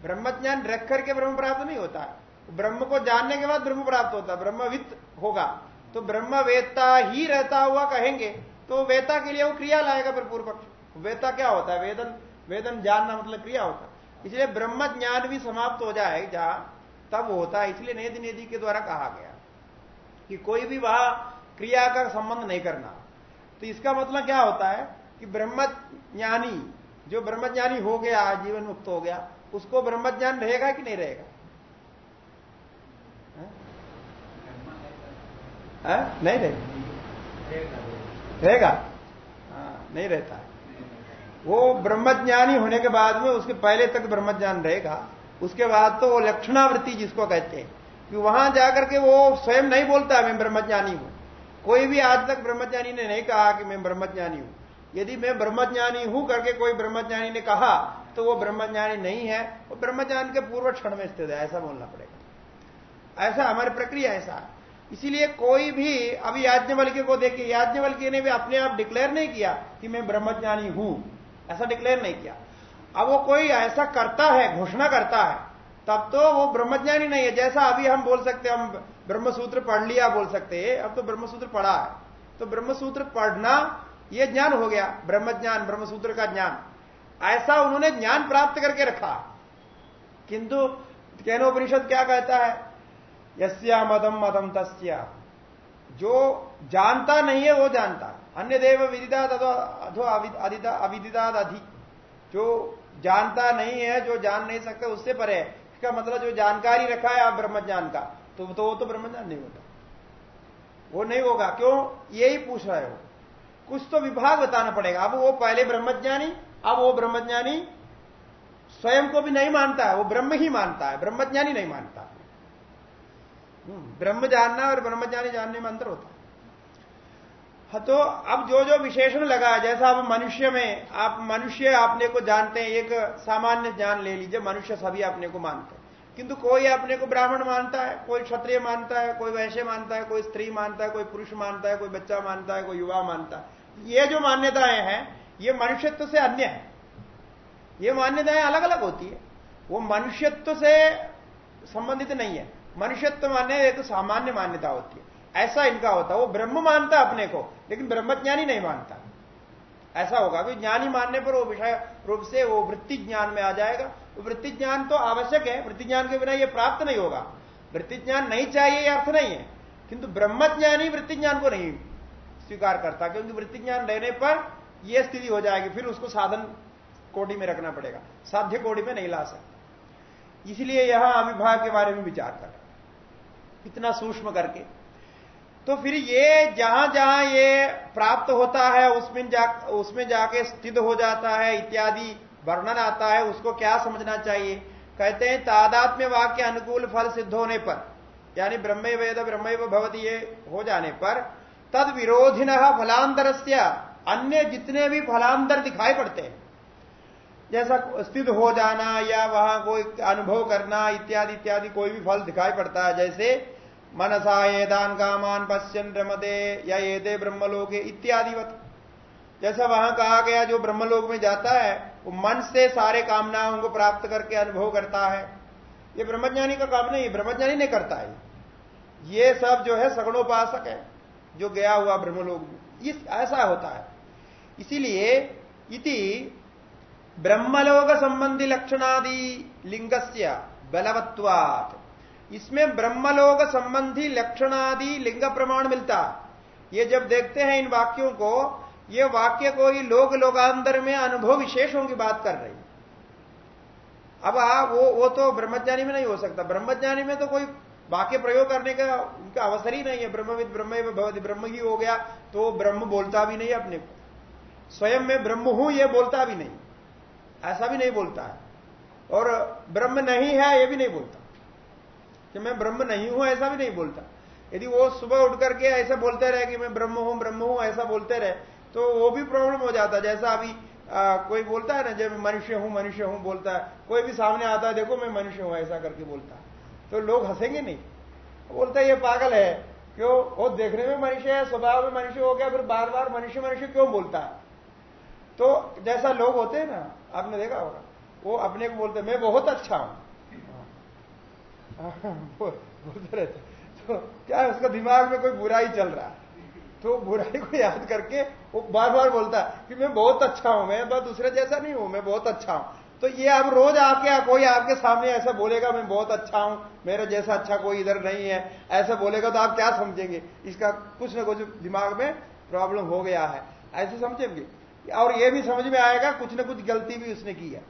ब्रह्म ज्ञान रख करके ब्रह्म प्राप्त नहीं होता है। ब्रह्म को जानने के बाद ब्रह्म प्राप्त होता है ब्रह्मवित्त होगा। तो ब्रह्म वेता ही रहता हुआ कहेंगे तो वेता के लिए वो क्रिया लाएगा फिर पूर्व पक्ष। वेता क्या होता है? वेदन वेदन जानना मतलब क्रिया होता है। इसलिए ब्रह्म ज्ञान भी समाप्त हो जाए जहाँ तब होता है। इसलिए नेति नेति के द्वारा कहा गया कि कोई भी वहाँ क्रिया का संबंध नहीं करना। तो इसका मतलब क्या होता है कि ब्रह्म ज्ञानी, जो ब्रह्म ज्ञानी हो गया, जीवन मुक्त हो गया, उसको ब्रह्म ज्ञान रहेगा कि नहीं रहेगा? है? नहीं रहेगा रहेगा? हाँ, नहीं रहता। वो ब्रह्मज्ञानी होने के बाद में उसके पहले तक ब्रह्मज्ञान रहेगा। उसके बाद तो वो लक्षणावृत्ति जिसको कहते हैं कि वहाँ जाकर के वो स्वयं नहीं बोलता मैं ब्रह्मज्ञानी हूँ। कोई भी आज तक ब्रह्मज्ञानी ने नहीं कहा कि मैं ब्रह्मज्ञानी हूँ। यदि मैं ब्रह्मज्ञानी हूँ करके कोई ब्रह्मज्ञानी ने कहा तो वो ब्रह्मज्ञानी नहीं है। वो ब्रह्मज्ञान के पूर्व क्षण में स्थित है ऐसा बोलना पड़ेगा। ऐसा हमारी प्रक्रिया ऐसा। है इसीलिए कोई भी अभी याज्ञवल्क्य को देखिए याज्ञवल्क्य ने भी अपने आप डिक्लेयर नहीं किया कि मैं ब्रह्मज्ञानी हूँ। ऐसा डिक्लेयर नहीं किया। अब वो कोई ऐसा करता है, घोषणा करता है, तब तो वो ब्रह्मज्ञानी नहीं है। जैसा अभी हम बोल सकते हम ब्रह्मसूत्र पढ़ लिया बोल सकते हैं, अब तो ब्रह्मसूत्र पढ़ा है। तो ब्रह्मसूत्र पढ़ना, ये ज्ञान हो गया, ब्रह्मज्ञान, ब्रह्मसूत्र का ज्ञान। ऐसा उन्होंने ज्ञान प्राप्त करके रखा। किंतु कैनोपनिषद क्या कहता है? यस्या मदम मदम तस्या। जो जानता नहीं है वो जानता। अन्य देव विदिदात अथो अविदिदात अधि। जो जानता नहीं है जो जान नहीं सकता उससे परे इसका मतलब जो जानकारी रखा है आप ब्रह्मज्ञान का। तो, तो वो तो ब्रह्म ज्ञान नहीं होता। वो नहीं होगा। क्यों? यही पूछ रहे हो। कुछ तो विभाग बताना पड़ेगा। अब वो पहले ब्रह्मज्ञानी अब वो ब्रह्मज्ञानी स्वयं को भी नहीं मानता है। वो ब्रह्म ही मानता है। ब्रह्मज्ञानी नहीं मानता। ब्रह्म जानना और ब्रह्मज्ञानी जानने में अंतर होता है। हाँ, तो अब जो जो विशेषण लगा जैसा आप मनुष्य में आप मनुष्य आपने को जानते हैं एक सामान्य ज्ञान ले लीजिए मनुष्य सभी अपने को मानते हैं। किंतु कोई अपने को ब्राह्मण मानता है कोई क्षत्रिय मानता है कोई वैश्य मानता है कोई स्त्री मानता है कोई पुरुष मानता है कोई बच्चा मानता है कोई युवा मानता है। ये जो मान्यताएँ हैं ये मनुष्यत्व से अन्य है। ये मान्यताएँ अलग अलग होती है। वो मनुष्यत्व से संबंधित नहीं है। मनुष्यत्व मान्य एक सामान्य मान्यता होती है। ऐसा इनका होता है। वो ब्रह्म मानता अपने को, लेकिन ब्रह्मज्ञानी नहीं मानता। ऐसा होगा कि ज्ञानी मानने पर वो विषय रूप से वो वृत्ति ज्ञान में आ जाएगा। वृत्ति ज्ञान तो आवश्यक है। वृत्ति ज्ञान के बिना ये प्राप्त नहीं होगा। वृत्ति ज्ञान नहीं चाहिए ये अर्थ नहीं है। किंतु ब्रह्मज्ञानी वृत्ति ज्ञान को नहीं स्वीकार करता, क्योंकि वृत्ति ज्ञान रहने पर यह स्थिति हो जाएगी। फिर उसको साधन कोटि में रखना पड़ेगा। साध्य कोटि में नहीं ला सकता। इसलिए यह अविभाग के बारे में विचार कर। इतना सूक्ष्म करके। तो फिर ये जहाँ जहाँ ये प्राप्त होता है, उसमें जा, उसमें जाके स्थित हो जाता है, इत्यादि वर्णन आता है, उसको क्या समझना चाहिए? कहते हैं, तादात्म्य वाक्य अनुकूल फल सिद्ध होने पर, यानी ब्रह्म वेद ब्रह्म भवती ये हो जाने पर तद विरोधिन फलांतर अन्य जितने भी फलांतर दिखाई पड़ते हैं जैसा स्थित हो जाना या वहाँ कोई अनुभव करना इत्यादि इत्यादि कोई भी फल दिखाई पड़ता है, जैसे मनसा एदान कामान पश्चन रमदे या एदे ब्रह्मलोके इत्यादिवत जैसा वहाँ कहा गया जो ब्रह्मलोक में जाता है, वो मन से सारे कामनाओं को प्राप्त करके अनुभव करता है। ये ब्रह्मज्ञानी का काम नहीं, ब्रह्मज्ञानी नहीं करता है। ये सब जो है सगुणोपासक है, जो गया हुआ ब्रह्मलोक में। इस ऐसा होता है। इसीलिए इति ब्रह्मलोक संबंधी लक्षणादि लिंगस्य बलवत्वात्। इसमें ब्रह्मलोक संबंधी लक्षणादि लिंग प्रमाण मिलता ये जब देखते हैं इन वाक्यों को ये वाक्य कोई लोक लोकांतर में अनुभव विशेषों की बात कर रही अब आ, वो वो तो ब्रह्मज्ञानी में नहीं हो सकता। ब्रह्मज्ञानी में तो कोई वाक्य प्रयोग करने का उनका अवसर ही नहीं है। ब्रह्मविद ब्रह्म भगवती ब्रह्म ही हो गया तो ब्रह्म बोलता भी नहीं अपने को। स्वयं में ब्रह्म हूँ ये बोलता भी नहीं। ऐसा भी नहीं बोलता है। और ब्रह्म नहीं है ये भी नहीं बोलता। कि मैं ब्रह्म नहीं हूँ ऐसा भी नहीं बोलता। यदि वो सुबह उठ करके ऐसा बोलते रहे कि मैं ब्रह्म हूँ ब्रह्म हूँ ऐसा बोलते रहे तो वो भी प्रॉब्लम हो जाता जैसा अभी आ, कोई बोलता है ना जब मनुष्य हूँ मनुष्य हूँ बोलता है कोई भी सामने आता है देखो मैं मनुष्य हूँ ऐसा करके बोलता है। तो लोग हंसेंगे नहीं। बोलते ये पागल है क्यों? वो देखने में मनुष्य है स्वभाव में मनुष्य हो गया फिर बार बार मनुष्य मनुष्य क्यों बोलता है? तो जैसा लोग होते हैं ना आपने देखा होगा। वो अपने को बोलते, मैं बहुत अच्छा हूँ। बोलते रहते। तो क्या है, उसका दिमाग में कोई बुराई चल रहा है? तो बुराई को याद करके वो बार बार बोलता है कि मैं बहुत अच्छा हूँ, मैं बस दूसरे जैसा नहीं हूँ, मैं बहुत अच्छा हूँ। तो ये आप रोज आके, कोई आपके सामने ऐसा बोलेगा, मैं बहुत अच्छा हूँ, मेरे जैसा अच्छा कोई इधर नहीं है। ऐसा बोलेगा तो आप क्या समझेंगे? इसका कुछ ना कुछ दिमाग में प्रॉब्लम हो गया है। ऐसे समझेंगे? और ये भी समझ में आएगा, कुछ ना कुछ गलती भी उसने की है।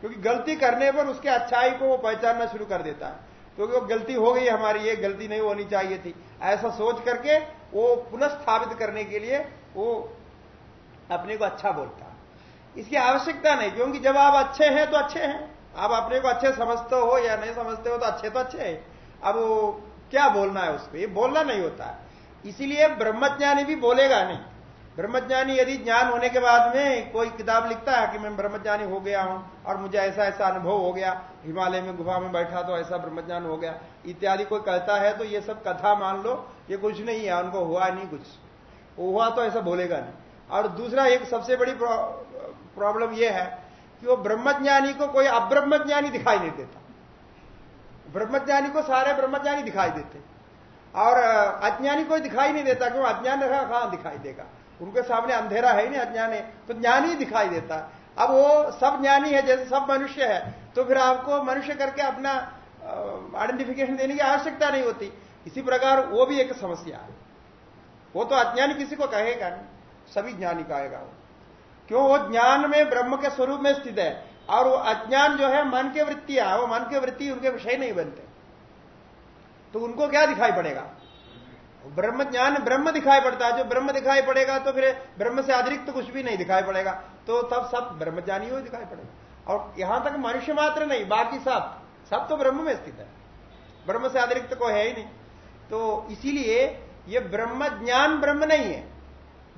क्योंकि गलती करने पर उसके अच्छाई को वो पहचानना शुरू कर देता है। क्योंकि वो गलती हो गई हमारी, ये गलती नहीं होनी चाहिए थी। ऐसा सोच करके वो पुनः स्थापित करने के लिए वो अपने को अच्छा बोलता इसकी आवश्यकता नहीं, क्योंकि जब आप अच्छे हैं तो अच्छे हैं। आप अपने को अच्छे समझते हो या नहीं समझते हो तो अच्छे तो अच्छे हैं। अब क्या बोलना है उसको? ये बोलना नहीं होता। इसीलिए ब्रह्मज्ञानी भी बोलेगा नहीं। ब्रह्मज्ञानी यदि ज्ञान होने के बाद में कोई किताब लिखता है कि मैं ब्रह्मज्ञानी हो गया हूँ और मुझे ऐसा ऐसा अनुभव हो गया, हिमालय में गुफा में बैठा तो ऐसा ब्रह्मज्ञान हो गया, इत्यादि कोई कहता है तो ये सब कथा मान लो, ये कुछ नहीं है, उनको हुआ नहीं कुछ। हुआ तो ऐसा बोलेगा नहीं। और दूसरा एक सबसे बड़ी प्रॉब्लम यह है कि वो ब्रह्मज्ञानी को कोई अब्रह्मज्ञानी दिखाई नहीं देता। ब्रह्मज्ञानी को सारे ब्रह्मज्ञानी दिखाई देते। और अज्ञानी कोई दिखाई नहीं देता, क्यों? अज्ञान रखा कहाँ दिखाई देगा? उनके सामने अंधेरा है ही नहीं, अज्ञान। है तो ज्ञान ही दिखाई देता। है अब वो सब ज्ञानी है, जैसे सब मनुष्य है तो फिर आपको मनुष्य करके अपना आइडेंटिफिकेशन देने की आवश्यकता नहीं होती। इसी प्रकार वो भी एक समस्या है। वो तो अज्ञानी किसी को कहेगा नहीं। सभी ज्ञानी कहेगा वो। क्यों? वो ज्ञान में, ब्रह्म के स्वरूप में स्थित है। और वो अज्ञान जो है, मन के वृत्तियाँ वो मन के वृत्ति उनके विषय नहीं बनते। तो उनको क्या दिखाई पड़ेगा? ब्रह्म ज्ञान ब्रह्म दिखाई पड़ता है। जो ब्रह्म दिखाई पड़ेगा तो फिर ब्रह्म से अतिरिक्त तो कुछ भी नहीं दिखाई पड़ेगा। तो तब सब ब्रह्मज्ञानी हो दिखाई पड़ेगा। और यहाँ तक मनुष्य मात्र नहीं, बाकी सब सब तो ब्रह्म में स्थित है। ब्रह्म से अतिरिक्त तो कोई है ही नहीं। तो इसीलिए ये ब्रह्म ज्ञान ब्रह्म नहीं है।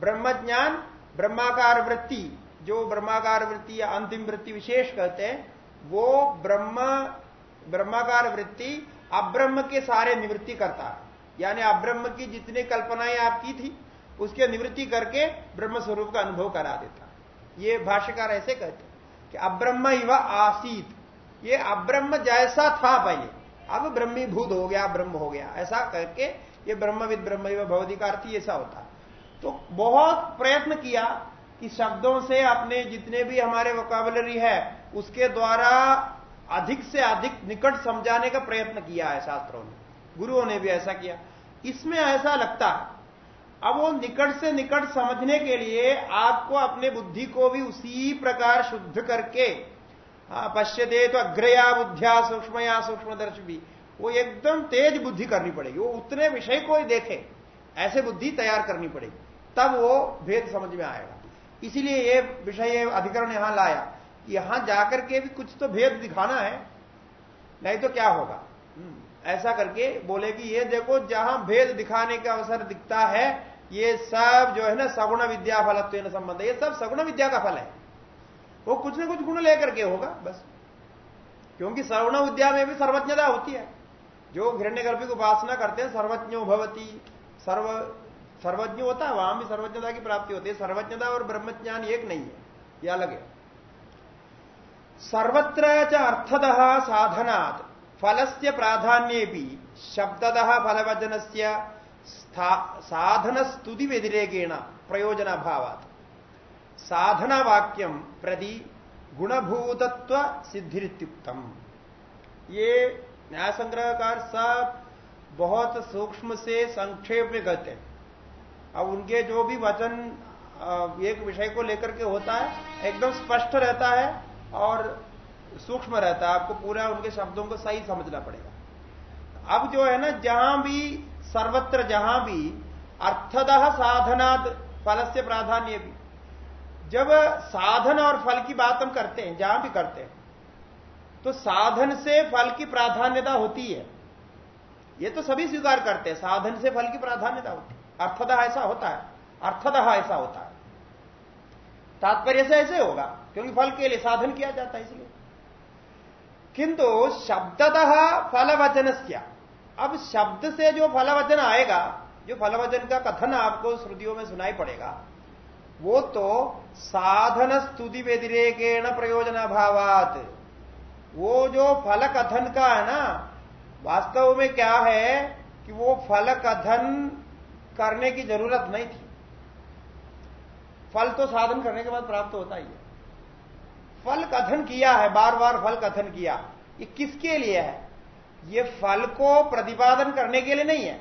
ब्रह्म ज्ञान, ब्रह्माकार वृत्ति, जो ब्रह्माकार वृत्ति या अंतिम वृत्ति विशेष कहते हैं, वो ब्रह्म, ब्रह्माकार वृत्ति अब्रह्म के सारे निवृत्ति करता है। यानी अब्रह्म की जितनी कल्पनाएँ आप की थी, उसके निवृत्ति करके ब्रह्म स्वरूप का अनुभव करा देता। ये भाष्यकार ऐसे कहते कि अब्रह्म इव आसीत। ये अब्रह्म जैसा था पहले अब ब्रह्मीभूत हो गया, ब्रह्म हो गया। ऐसा करके ये ब्रह्मविद ब्रह्म भवदी का ऐसा होता। तो बहुत प्रयत्न किया कि शब्दों से अपने जितने भी हमारे वोकाबलरी है, उसके द्वारा अधिक से अधिक निकट समझाने का प्रयत्न किया है शास्त्रों ने। गुरुओं ने भी ऐसा किया। इसमें ऐसा लगता है। अब वो निकट से निकट समझने के लिए आपको अपने बुद्धि को भी उसी प्रकार शुद्ध करके हाँ, पश्य दे तो अग्रया बुद्धिया सूक्ष्मया सूक्ष्मदर्श भी वो एकदम तेज बुद्धि करनी पड़ेगी। वो उतने विषय को ही देखे ऐसे बुद्धि तैयार करनी पड़ेगी। तब वो भेद समझ में आएगा। इसीलिए ये विषय अधिकरण यहाँ लाया यहाँ जाकर के भी कुछ तो भेद दिखाना है नहीं तो क्या होगा। ऐसा करके बोले कि ये देखो जहाँ भेद दिखाने का अवसर दिखता है, ये सब जो है ना सगुण विद्या फलत्व संबंध ये सब सगुण विद्या का फल है। वो कुछ ना कुछ गुण लेकर के होगा, बस। क्योंकि सर्वण विद्या में भी सर्वज्ञता होती है। जो घृण्य की उपासना करते हैं, सर्वज्ञो भवती, सर्व, सर्वज्ञ होता है, वहाँ भी सर्वज्ञता की प्राप्ति होती है। सर्वज्ञता और ब्रह्मज्ञान एक नहीं है यह अलग है। सर्वत्र अर्थतः साधनात्। फलस्य प्राधान्ये भी फलवचन से साधन स्तुति व्यतिरेकेण प्रयोजन अभावात साधना वाक्यम प्रति गुणभूतत्व सिद्धिरित्युक्तम ये न्याय संग्रहकार सब बहुत सूक्ष्म से संक्षेप में कहते हैं। अब उनके जो भी वचन एक विषय को लेकर के होता है, एकदम स्पष्ट रहता है और सूक्ष्म रहता है, आपको पूरा उनके शब्दों को सही समझना पड़ेगा। अब जो है ना, जहाँ भी, सर्वत्र जहाँ भी अर्थदह साधनाद फल से प्राधान्य भी। जब साधन और फल की बात हम करते हैं, जहाँ भी करते हैं तो साधन से फल की प्राधान्यता होती है। ये तो सभी स्वीकार करते हैं, साधन से फल की प्राधान्यता होती है। अर्थदह ऐसा होता है अर्थदह ऐसा होता है। तात्पर्य से ऐसे होगा, क्योंकि फल के लिए साधन किया जाता है इसलिए। किंतु शब्दतः फल वचन अब शब्द से जो फलवचन आएगा, जो फलवचन का कथन आपको श्रुतियों में सुनाई पड़ेगा, वो तो साधन स्तुति व्यतिरेकेण प्रयोजन भावात वो जो फल कथन का है ना, वास्तव में क्या है कि वो फल कथन करने की ज़रूरत नहीं थी। फल तो साधन करने के बाद प्राप्त होता ही है। फल कथन किया है बार बार फल कथन किया। ये किसके लिए है? ये फल को प्रतिपादन करने के लिए नहीं है।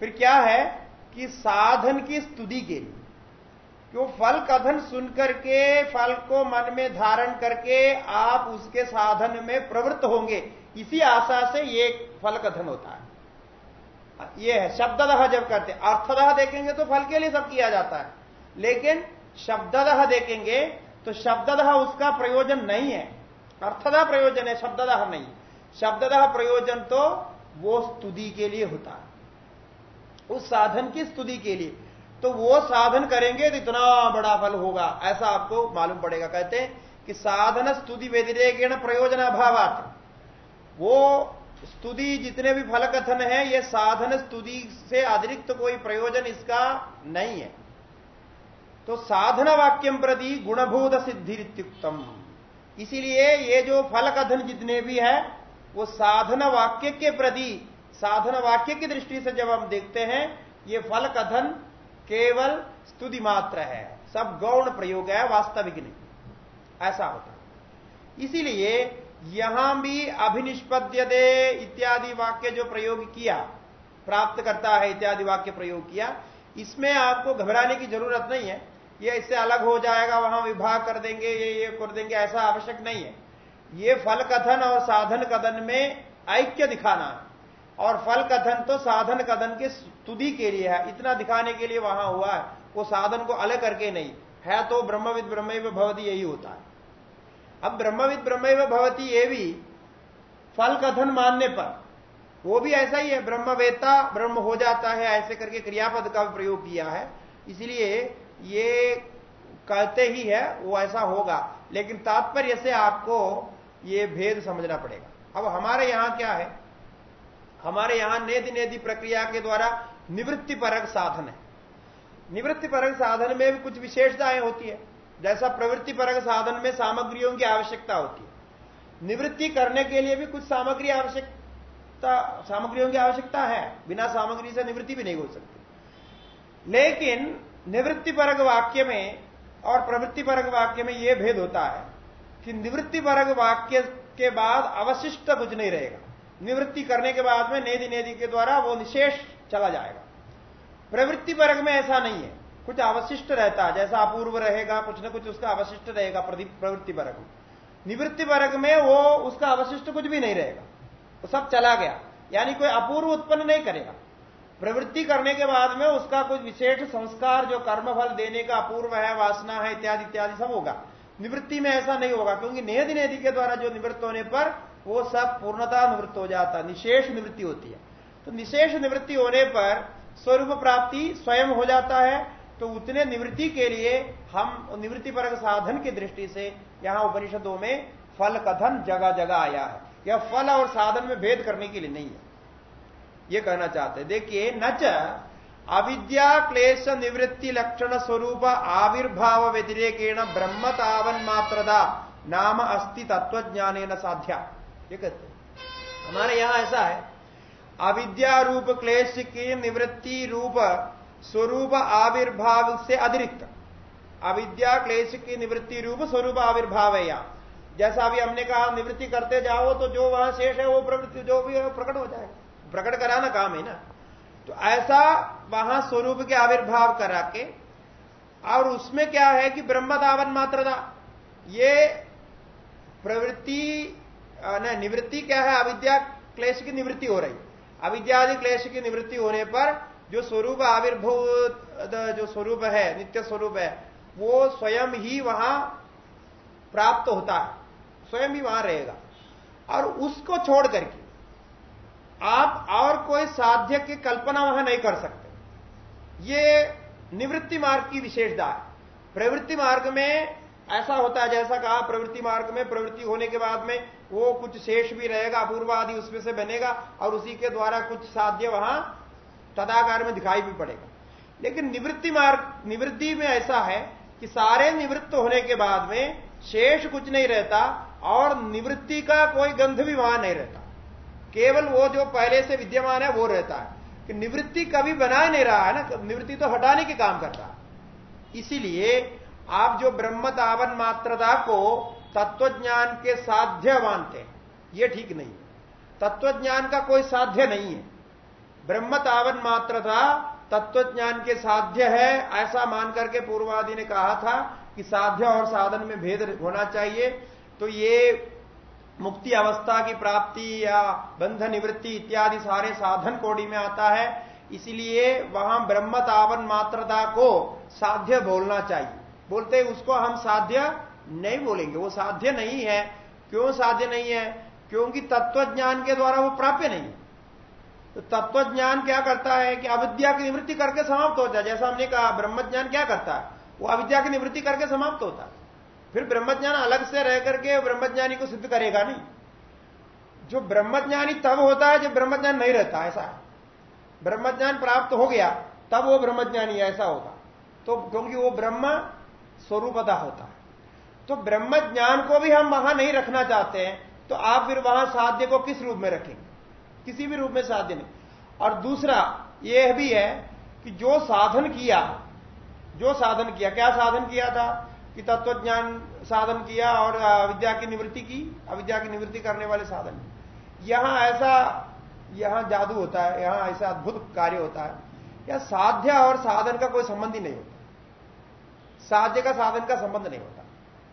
फिर क्या है कि साधन की स्तुति के लिए। क्यों फल कथन सुनकर के फल को मन में धारण करके आप उसके साधन में प्रवृत्त होंगे। इसी आशा से ये फल कथन होता है। ये है शब्ददह जब करते अर्थदह देखेंगे तो फल के लिए सब किया जाता है। लेकिन शब्ददह देखेंगे तो शब्ददह उसका प्रयोजन नहीं है। अर्थदह प्रयोजन है, शब्ददह नहीं। शब्ददह प्रयोजन तो वो स्तुति के लिए होता है। उस साधन की स्तुति के लिए। तो वो साधन करेंगे तो इतना बड़ा फल होगा। ऐसा आपको मालूम पड़ेगा। कहते हैं कि साधन स्तुति व्यतिरेकेण प्रयोजन अभाव वो स्तुति जितने भी फल कथन है, ये साधन स्तुति से अतिरिक्त तो कोई प्रयोजन इसका नहीं है। तो साधन वाक्यम प्रति गुणभूत सिद्धित्युक्तम इसीलिए ये जो फल कथन जितने भी है, वो साधन वाक्य के प्रति, साधन वाक्य की दृष्टि से जब हम देखते हैं, ये फल कथन केवल स्तुति मात्र है, सब गौण प्रयोग है, वास्तविक नहीं। ऐसा होता इसीलिए यहाँ भी अभिनिष्पद्य दे इत्यादि वाक्य जो प्रयोग किया प्राप्त करता है इत्यादि वाक्य प्रयोग किया, इसमें आपको घबराने की ज़रूरत नहीं है। ये इससे अलग हो जाएगा, वहाँ विभाग कर देंगे, ये ये कर देंगे, ऐसा आवश्यक नहीं है। ये फल कथन और साधन कथन में ऐक्य दिखाना है। और फल कथन तो साधन कथन के स्तुति के लिए है, इतना दिखाने के लिए वहाँ हुआ है। वो साधन को अलग करके नहीं, है तो ब्रह्मविद ब्रह्म भवती, यही होता है। अब ब्रह्मविद ब्रह्म भवती, ये भी फल कथन मानने पर। वो भी ऐसा ही है ब्रह्मवेता ब्रह्म हो जाता है, ऐसे करके क्रियापद का प्रयोग किया है। इसलिए ये कहते ही है, वो ऐसा होगा। लेकिन तात्पर्य से आपको ये भेद समझना पड़ेगा। अब हमारे यहाँ क्या है? हमारे यहाँ नेदि नेदि प्रक्रिया के द्वारा निवृत्ति परक साधन है। निवृत्ति परक साधन में भी कुछ विशेषताएँ होती है। जैसा प्रवृत्ति परक साधन में सामग्रियों की आवश्यकता होती है। निवृत्ति करने के लिए भी कुछ सामग्री आवश्यकता, सामग्रियों की आवश्यकता है। बिना सामग्री से निवृत्ति भी नहीं हो सकती। लेकिन निवृत्ति परक वाक्य में और प्रवृत्ति परक वाक्य में यह भेद होता है कि निवृत्ति परक वाक्य के बाद अवशिष्ट कुछ नहीं रहेगा। निवृत्ति करने के बाद में नेदि नेदि के द्वारा वो निशेष चला जाएगा। प्रवृत्ति वर्ग में ऐसा नहीं है। कुछ अवशिष्ट रहता है, जैसा अपूर्व रहेगा, कुछ ना कुछ उसका अवशिष्ट रहेगा प्रवृत्ति वर्ग में निवृत्ति वर्ग में वो उसका अवशिष्ट कुछ भी नहीं रहेगा। वो सब चला गया। यानी कोई अपूर्व उत्पन्न नहीं करेगा। प्रवृत्ति करने के बाद में उसका कुछ विशेष संस्कार जो कर्मफल देने का अपूर्व है, वासना है, इत्यादि इत्यादि सब होगा। निवृत्ति में ऐसा नहीं होगा, क्योंकि नेहद नेदि के द्वारा जो निवृत्त होने पर वो सब पूर्णता निवृत्त हो जाता है, निशेष निवृत्ति होती है। तो निशेष निवृत्ति होने पर स्वरूप प्राप्ति स्वयं हो जाता है तो उतने निवृत्ति के लिए हम निवृत्ति पर साधन की दृष्टि से यहाँ उपनिषदों में फल कथन जगह जगह आया है। यह फल और साधन में भेद करने के लिए नहीं है। यह कहना चाहते देखिए, न अविद्या, क्लेश, निवृत्ति, लक्षण, स्वरूप, आविर्भाव, व्यतिरेकेण ब्रह्मतावन मात्रदा, नाम, अस्ति तत्वज्ञान साध्या। ये कहते हमारे यहाँ ऐसा है। अविद्या रूप, क्लेश की निवृत्ति रूप, स्वरूप, आविर्भाव से अतिरिक्त। अविद्या, क्लेश की निवृत्ति रूप, स्वरूप, आविर्भाव है यहाँ। जैसा अभी हमने कहा, निवृत्ति करते जाओ तो जो वहाँ शेष है, वो प्रवृत्ति, जो भी प्रकट हो जाएगा। प्रकट कराना काम है ना। तो ऐसा वहाँ स्वरूप के आविर्भाव करा के, और उसमें क्या है कि ब्रह्म दावन मात्रता ये प्रवृत्ति निवृत्ति क्या है? अविद्या क्लेश की निवृत्ति हो रही। अविद्यादि क्लेश की निवृत्ति होने पर जो स्वरूप आविर्भूत जो स्वरूप है, नित्य स्वरूप है, वो स्वयं ही वहाँ प्राप्त होता है। स्वयं ही वहाँ रहेगा। और उसको छोड़ करके आप और कोई साध्य की कल्पना वहाँ नहीं कर सकते। ये निवृत्ति मार्ग की विशेषता है। प्रवृत्ति मार्ग में ऐसा होता है जैसा कहा, प्रवृत्ति मार्ग में प्रवृत्ति होने के बाद में वो कुछ शेष भी रहेगा, अपूर्वादि उसमें से बनेगा और उसी के द्वारा कुछ साध्य वहाँ तदाकार में दिखाई भी पड़ेगा। लेकिन निवृत्ति मार्ग, निवृत्ति में ऐसा है कि सारे निवृत्त होने के बाद में शेष कुछ नहीं रहता और निवृत्ति का कोई गंध भी वहाँ नहीं रहता। केवल वो जो पहले से विद्यमान है, वो रहता है। कि निवृत्ति कभी बना नहीं रहा है ना, निवृत्ति तो हटाने के काम करता है। इसीलिए आप जो ब्रह्म मात्रता को तत्वज्ञान के साध्य मानते हैं, ये ठीक नहीं है। तत्वज्ञान का कोई साध्य नहीं है। ब्रह्म तावन मात्रता तत्वज्ञान के साध्य है, ऐसा मान करके पूर्वादि ने कहा था कि साध्य और साधन में भेद होना चाहिए। तो ये मुक्ति अवस्था की प्राप्ति या बंध निवृत्ति इत्यादि सारे साधन कोड़ी में आता है। इसलिए वहाँ ब्रह्म तावन मात्रता को साध्य बोलना चाहिए। बोलते उसको हम साध्य नहीं बोलेंगे। वो साध्य नहीं है। क्यों साध्य नहीं है? क्योंकि तत्वज्ञान के द्वारा वो प्राप्य नहीं है। तो तत्वज्ञान क्या करता है कि अविद्या की निवृत्ति करके समाप्त होता है। जैसा हमने कहा, ब्रह्मज्ञान क्या करता है? वो अविद्या की निवृत्ति करके समाप्त होता है। फिर ब्रह्मज्ञान अलग से रह करके ब्रह्मज्ञानी को सिद्ध करेगा नहीं। जो ब्रह्मज्ञानी तब होता है जब ब्रह्मज्ञान नहीं रहता, ऐसा है। ब्रह्मज्ञान प्राप्त हो गया, तब वो ब्रह्मज्ञानी ऐसा होगा। तो क्योंकि वो ब्रह्म स्वरूपता होता है। तो ब्रह्म ज्ञान को भी हम वहाँ नहीं रखना चाहते हैं तो आप फिर वहाँ साध्य को किस रूप में रखेंगे? किसी भी रूप में साध्य नहीं। और दूसरा, यह भी है कि जो साधन किया, जो साधन किया, क्या साधन किया था? कि तत्व ज्ञान साधन किया और अविद्या की निवृत्ति की, अविद्या की निवृत्ति करने वाले साधन। यहाँ ऐसा, यहाँ जादू होता है, यहाँ ऐसा अद्भुत कार्य होता है। या साध्य और साधन का कोई संबंध ही नहीं होता। साध्य का साधन का संबंध नहीं होता।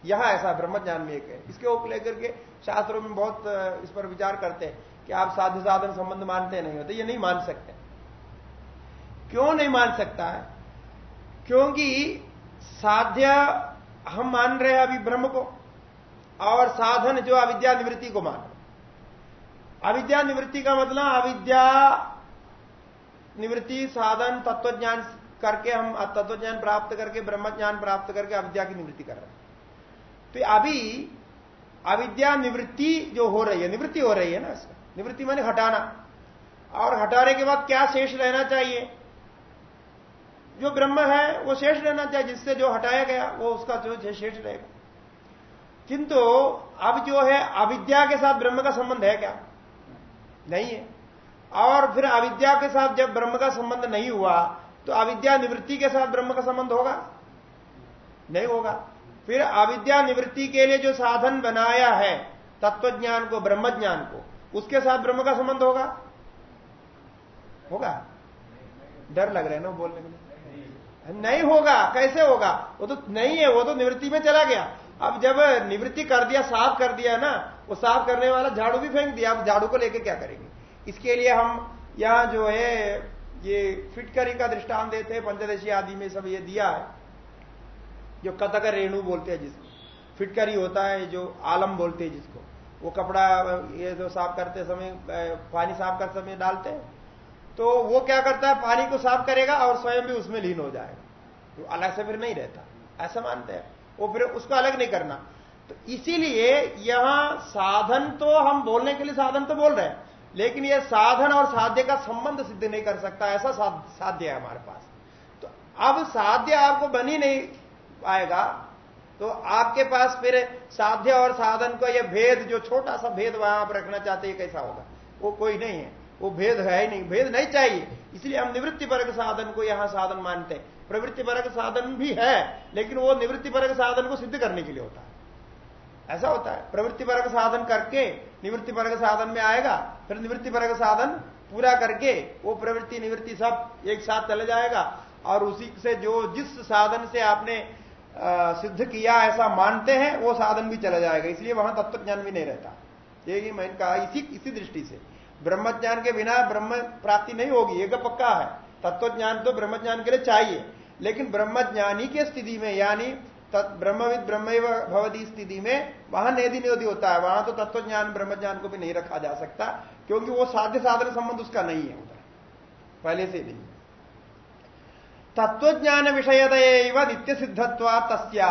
यहाँ ऐसा ब्रह्म ज्ञान में एक है। इसके ऊपर लेकर के शास्त्रों में बहुत इस पर विचार करते हैं कि आप साध्य साधन संबंध मानते नहीं होते। ये नहीं मान सकते। क्यों नहीं मान सकता है? क्योंकि साध्य हम मान रहे हैं अभी ब्रह्म को, और साधन जो अविद्या निवृत्ति को मान। अविद्या निवृत्ति का मतलब अविद्या निवृत्ति, साधन, तत्वज्ञान करके हम, तत्वज्ञान प्राप्त करके ब्रह्म ज्ञान प्राप्त करके अविद्या की निवृत्ति कर रहे हैं। तो अभी अविद्या निवृत्ति जो हो रही है, निवृत्ति हो रही है ना इसका। निवृत्ति माने हटाना। और हटाने के बाद क्या शेष रहना चाहिए? जो ब्रह्म है, वो शेष रहना चाहिए, जिससे जो हटाया गया, वो उसका जो शेष रहेगा। किंतु अब जो है, अविद्या के साथ ब्रह्म का संबंध है क्या? नहीं है। और फिर अविद्या के साथ जब ब्रह्म का संबंध नहीं हुआ तो अविद्या निवृत्ति के साथ ब्रह्म का संबंध होगा? नहीं होगा। फिर अविद्या निवृत्ति के लिए जो साधन बनाया है, तत्वज्ञान को ब्रह्म ज्ञान को, उसके साथ ब्रह्म का संबंध होगा? होगा? डर लग रहा है ना बोलने के लिए नहीं होगा, कैसे होगा? वो तो नहीं है, वो तो निवृत्ति में चला गया। अब जब निवृत्ति कर दिया, साफ़ कर दिया ना, वो साफ़ करने वाला झाड़ू भी फेंक दिया, अब झाड़ू को लेके क्या करेंगे? इसके लिए हम यहाँ जो है, ये फिटकरी का दृष्टांत देते हैं, पंचदशी आदि में सब ये दिया है। जो कथक रेणु बोलते हैं जिसको। फिटकरी होता है, जो आलम बोलते हैं जिसको। वो कपड़ा, ये जो साफ़ करते समय पानी साफ़ करते समय डालते हैं। तो वो क्या करता है? पानी को साफ़ करेगा और स्वयं भी उसमें लीन हो जाएगा। तो अलग से फिर नहीं रहता। ऐसा मानते हैं। वो फिर उसको अलग नहीं करना। तो इसीलिए यहाँ साधन तो हम बोलने के लिए साधन तो बोल रहे हैं, लेकिन यह साधन और साध्य का संबंध सिद्ध नहीं कर सकता। ऐसा साध्य है हमारे पास। तो अब साध्य आपको बनी नहीं पाएगा। तो आपके पास फिर साध्य और साधन का यह भेद, जो छोटा सा भेद वहाँ आप रखना चाहते हैं कैसा होगा? वो कोई नहीं है। वो भेद है ही नहीं, भेद नहीं चाहिए। इसलिए हम निवृत्ति परक साधन को यहाँ साधन मानते हैं। प्रवृत्ति परक साधन भी है, लेकिन वो निवृत्ति परक साधन को सिद्ध करने के लिए होता है। ऐसा होता है। प्रवृत्ति परक साधन करके निवृत्ति परक साधन में आएगा, फिर निवृत्ति परक साधन पूरा करके वो प्रवृत्ति निवृत्ति सब एक साथ चले जाएगा। और उसी से जो जिस साधन से आपने सिद्ध किया ऐसा मानते हैं, वो साधन भी चला जाएगा। इसलिए वहाँ तत्व ज्ञान भी नहीं रहता। यही मैंने कहा इसी इसी दृष्टि से। ब्रह्म ज्ञान के बिना ब्रह्म प्राप्ति नहीं होगी एक पक्का है। तत्व ज्ञान तो ब्रह्म ज्ञान के लिए चाहिए। लेकिन ब्रह्म ज्ञानी के स्थिति में, यानी ब्रह्मविद ब्रह्म भवदी स्थिति में, वहाँ नेदी होता है। वहाँ तो तत्व ज्ञान ब्रह्म ज्ञान को भी नहीं रखा जा सकता, क्योंकि वो साध्य साधन संबंध उसका नहीं है उधर। पहले से नहीं तत्वज्ञान विषयत नित्य सिद्धत्वा तस्या।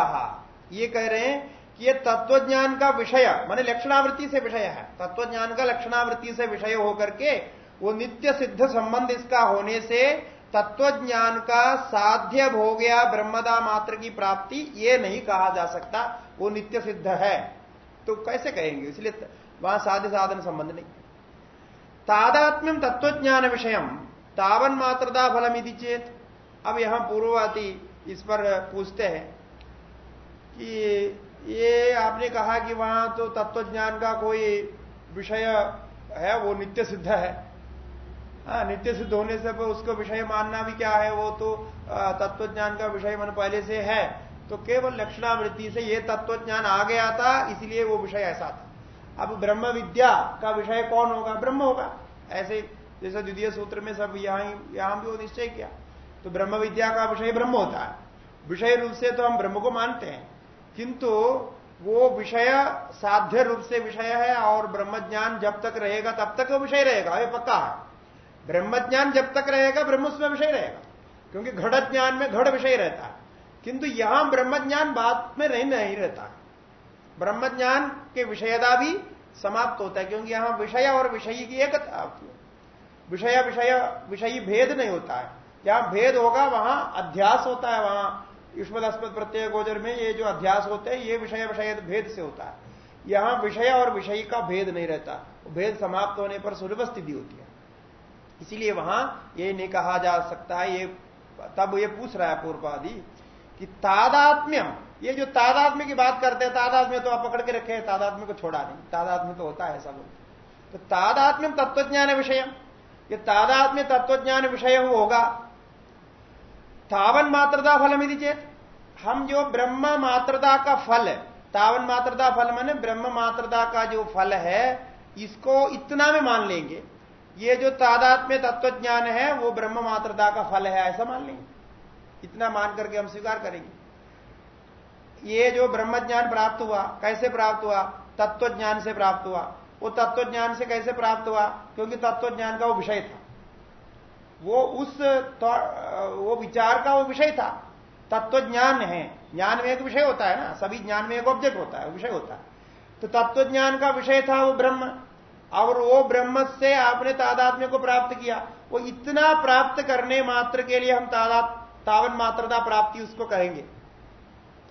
ये कह रहे हैं कि ये तत्वज्ञान का विषय, माने लक्षणावृत्ति से विषय है। तत्वज्ञान का लक्षणावृत्ति से विषय होकर के वो नित्य सिद्ध संबंध इसका होने से तत्वज्ञान का साध्य हो गया ब्रह्मदा मात्र की प्राप्ति ये नहीं कहा जा सकता, वो नित्य सिद्ध है। तो कैसे कहेंगे? इसलिए वहाँ साध्य साधन संबंध नहीं। तादात्म्यम तत्वज्ञान विषय तावन मात्रदा फलम यदि चेत। अब यहाँ पूर्ववाती इस पर पूछते हैं कि ये आपने कहा कि वहाँ तो तत्वज्ञान का कोई विषय है, वो नित्य सिद्ध है। हाँ नित्य सिद्ध होने से उसको विषय मानना भी क्या है? वो तो तत्व ज्ञान का विषय मन पहले से है। तो केवल लक्षणावृत्ति से ये तत्वज्ञान आ गया था, इसलिए वो विषय ऐसा था। अब ब्रह्म विद्या का विषय कौन होगा? ब्रह्म होगा। ऐसे जैसे द्वितीय सूत्र में सब यहाँ यहाँ भी वो निश्चय किया। तो ब्रह्म विद्या का विषय ब्रह्म होता है। विषय रूप से तो हम ब्रह्म को मानते हैं। किंतु वो विषय साध्य रूप से विषय है और ब्रह्म ज्ञान जब तक रहेगा तब तक वो विषय रहेगा, ये पक्का है। ब्रह्म ज्ञान जब तक रहेगा, ब्रह्म उसमें विषय रहेगा, क्योंकि घड़ ज्ञान में घड़ विषय रहता है। किंतु यहाँ ब्रह्म ज्ञान बात में नहीं नहीं रहता। ब्रह्म ज्ञान के विषयता भी समाप्त होता है, क्योंकि यहाँ विषय और विषयी की एकता होती है। विषय विषय, विषयी भेद नहीं होता है। जहाँ भेद होगा, वहाँ अध्यास होता है, वहाँ युष्मदास्पद प्रत्यय गोचर में ये जो अध्यास होते हैं, ये विषय विषय भेद से होता है। यहाँ विषय और विषयी का भेद नहीं रहता। भेद समाप्त होने पर सुलभ स्थिति होती है। इसीलिए वहाँ ये नहीं कहा जा सकता है, ये तब ये पूछ रहा है पूर्वादि कि तादात्म्यम, ये जो तादात्म्य की बात करते हैं, तादात्म्य तो आप पकड़ के रखे हैं, तादात्म्य को छोड़ा नहीं। तादात्म्य तो होता है सब तो तादात्म्यम तत्वज्ञान विषय ये तादात्म्य तत्वज्ञान विषय होगा। तावन मात्रता फल यदि चेत, हम जो ब्रह्म मात्रता का फल है तावन मात्रता फल मैंने ब्रह्म मात्रता का जो फल है, इसको इतना में मान लेंगे। ये जो तादात्म्य तत्वज्ञान है, वो ब्रह्म मात्रता का फल है, ऐसा मान लेंगे। इतना मान करके हम स्वीकार करेंगे। ये जो ब्रह्म ज्ञान प्राप्त हुआ, कैसे प्राप्त हुआ? तत्व ज्ञान से प्राप्त हुआ। वो तत्व ज्ञान से कैसे प्राप्त हुआ? क्योंकि तत्व ज्ञान का वो विषय था। वो उस तो, वो विचार का वो विषय था। तत्व ज्ञान है। ज्ञान में एक विषय होता है ना। सभी ज्ञान में एक ऑब्जेक्ट होता है विषय होता है। तो तत्व ज्ञान का विषय था वो ब्रह्म। और वो ब्रह्म से आपने तादात्म्य को प्राप्त किया। वो इतना प्राप्त करने मात्र के लिए हम तादात तावन मात्रता प्राप्ति उसको कहेंगे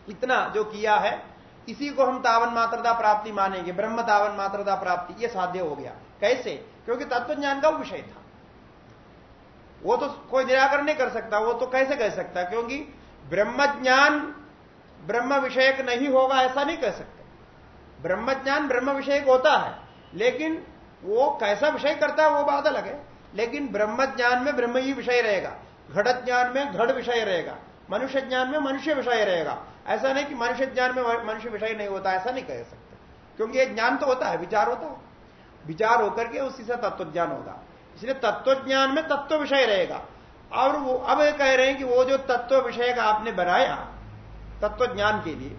इतना जो किया है इसी को हम तावन मात्रता प्राप्ति मानेंगे। ब्रह्म तावन मात्रता प्राप्ति ये साध्य हो गया। कैसे? क्योंकि तत्व ज्ञान का विषय था। वो तो कोई निराकरण नहीं कर सकता, वो तो कैसे कह सकता? क्योंकि ब्रह्म ज्ञान ब्रह्म विषयक नहीं होगा, ऐसा नहीं कह सकते। ब्रह्म ज्ञान ब्रह्म विषयक होता है, लेकिन वो कैसा विषय करता है वो बात अलग है। लेकिन ब्रह्म ज्ञान में ब्रह्म ही विषय रहेगा घट ज्ञान में घट विषय रहेगा, मनुष्य ज्ञान में मनुष्य विषय रहेगा। ऐसा नहीं कि मनुष्य ज्ञान में मनुष्य विषय नहीं होता, ऐसा नहीं कह सकते। क्योंकि ये ज्ञान तो होता है, विचार होता है। विचार होकर के उसी से तत्व ज्ञान होगा। इसलिए तत्व ज्ञान में तत्व विषय रहेगा। और वो अब कह रहे हैं कि वो जो तत्व विषय का आपने बनाया तत्व ज्ञान के लिए,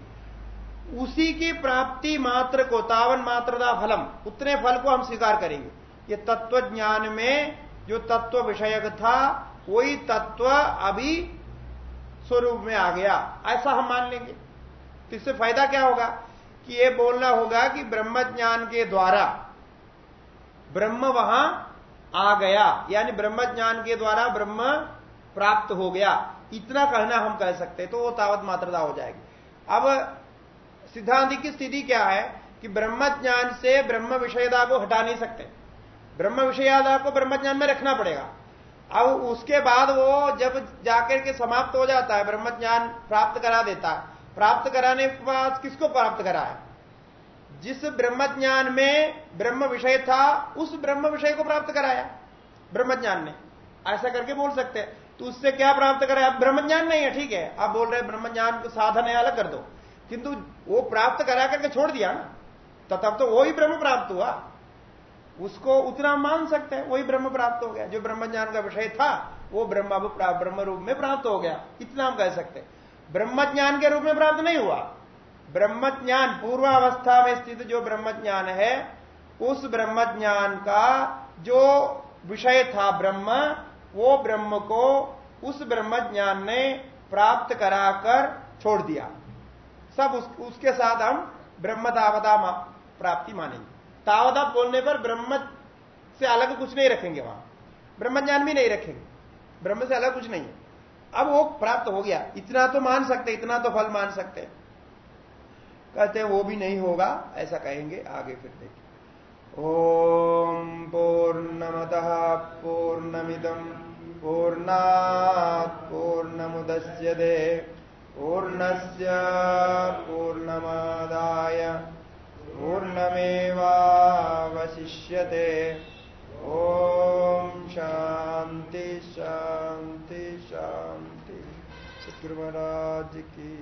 उसी की प्राप्ति मात्र को, तावन मात्रदा फलम, उतने फल को हम स्वीकार करेंगे। ये तत्व ज्ञान में जो तत्व विषयक था, वही तत्व अभी स्वरूप में आ गया। ऐसा हम मान लेंगे। तो इससे फ़ायदा क्या होगा? कि ये बोलना होगा कि ब्रह्म ज्ञान के द्वारा ब्रह्म वहाँ आ गया। यानी ब्रह्म ज्ञान के द्वारा ब्रह्म प्राप्त हो गया। इतना कहना हम कह सकते तो वो तावत मात्रता हो जाएगी। अब सिद्धांत की स्थिति क्या है कि ब्रह्म ज्ञान से ब्रह्म विषयता को हटा नहीं सकते। ब्रह्म विषयता को ब्रह्म ज्ञान में रखना पड़ेगा। अब उसके बाद वो जब जाकर के समाप्त हो जाता है ब्रह्म ज्ञान प्राप्त करा देता है। प्राप्त कराने के बाद किसको प्राप्त करा है जिस ब्रह्म ज्ञान में ब्रह्म विषय था, उस ब्रह्म विषय को प्राप्त कराया। ब्रह्म ज्ञान ने। ऐसा करके बोल सकते हैं। तो उससे क्या प्राप्त कराया? ब्रह्म ज्ञान नहीं है, ठीक है। आप बोल रहे ब्रह्म ज्ञान को साधन है, अलग कर दो। किंतु वो प्राप्त करा करके छोड़ दिया ना। तो तब तो वही ब्रह्म प्राप्त हुआ। उसको उतना मान सकते हैं, वही ब्रह्म प्राप्त हो गया। जो ब्रह्म ज्ञान का विषय था, वो ब्रह्म ब्रह्म रूप में प्राप्त हो गया। इतना हम कह सकते ब्रह्म ज्ञान के रूप में प्राप्त नहीं हुआ। ब्रह्म ज्ञान पूर्वावस्था में स्थित जो ब्रह्म ज्ञान है उस ब्रह्म ज्ञान का जो विषय था ब्रह्म वो ब्रह्म को उस ब्रह्म ज्ञान ने प्राप्त कराकर छोड़ दिया। सब उस, उसके साथ हम ब्रह्म तावता प्राप्ति मानेंगे। तावता बोलने पर ब्रह्म से अलग कुछ नहीं रखेंगे वहाँ। ब्रह्म ज्ञान भी नहीं रखेंगे। ब्रह्म से अलग कुछ नहीं है। अब वो प्राप्त हो गया। इतना तो मान सकते इतना तो फल मान सकते। कहते हैं, वो भी नहीं होगा, ऐसा कहेंगे, आगे फिर देखिए। ओम पूर्णमत पूर्णमिदम पूर्णा पूर्णमुदश्यते पूर्णस्य पूर्णमादाय, पूर्णमेवावशिष्यते। ओम शांति शांति शांति। शुक्र महाराज की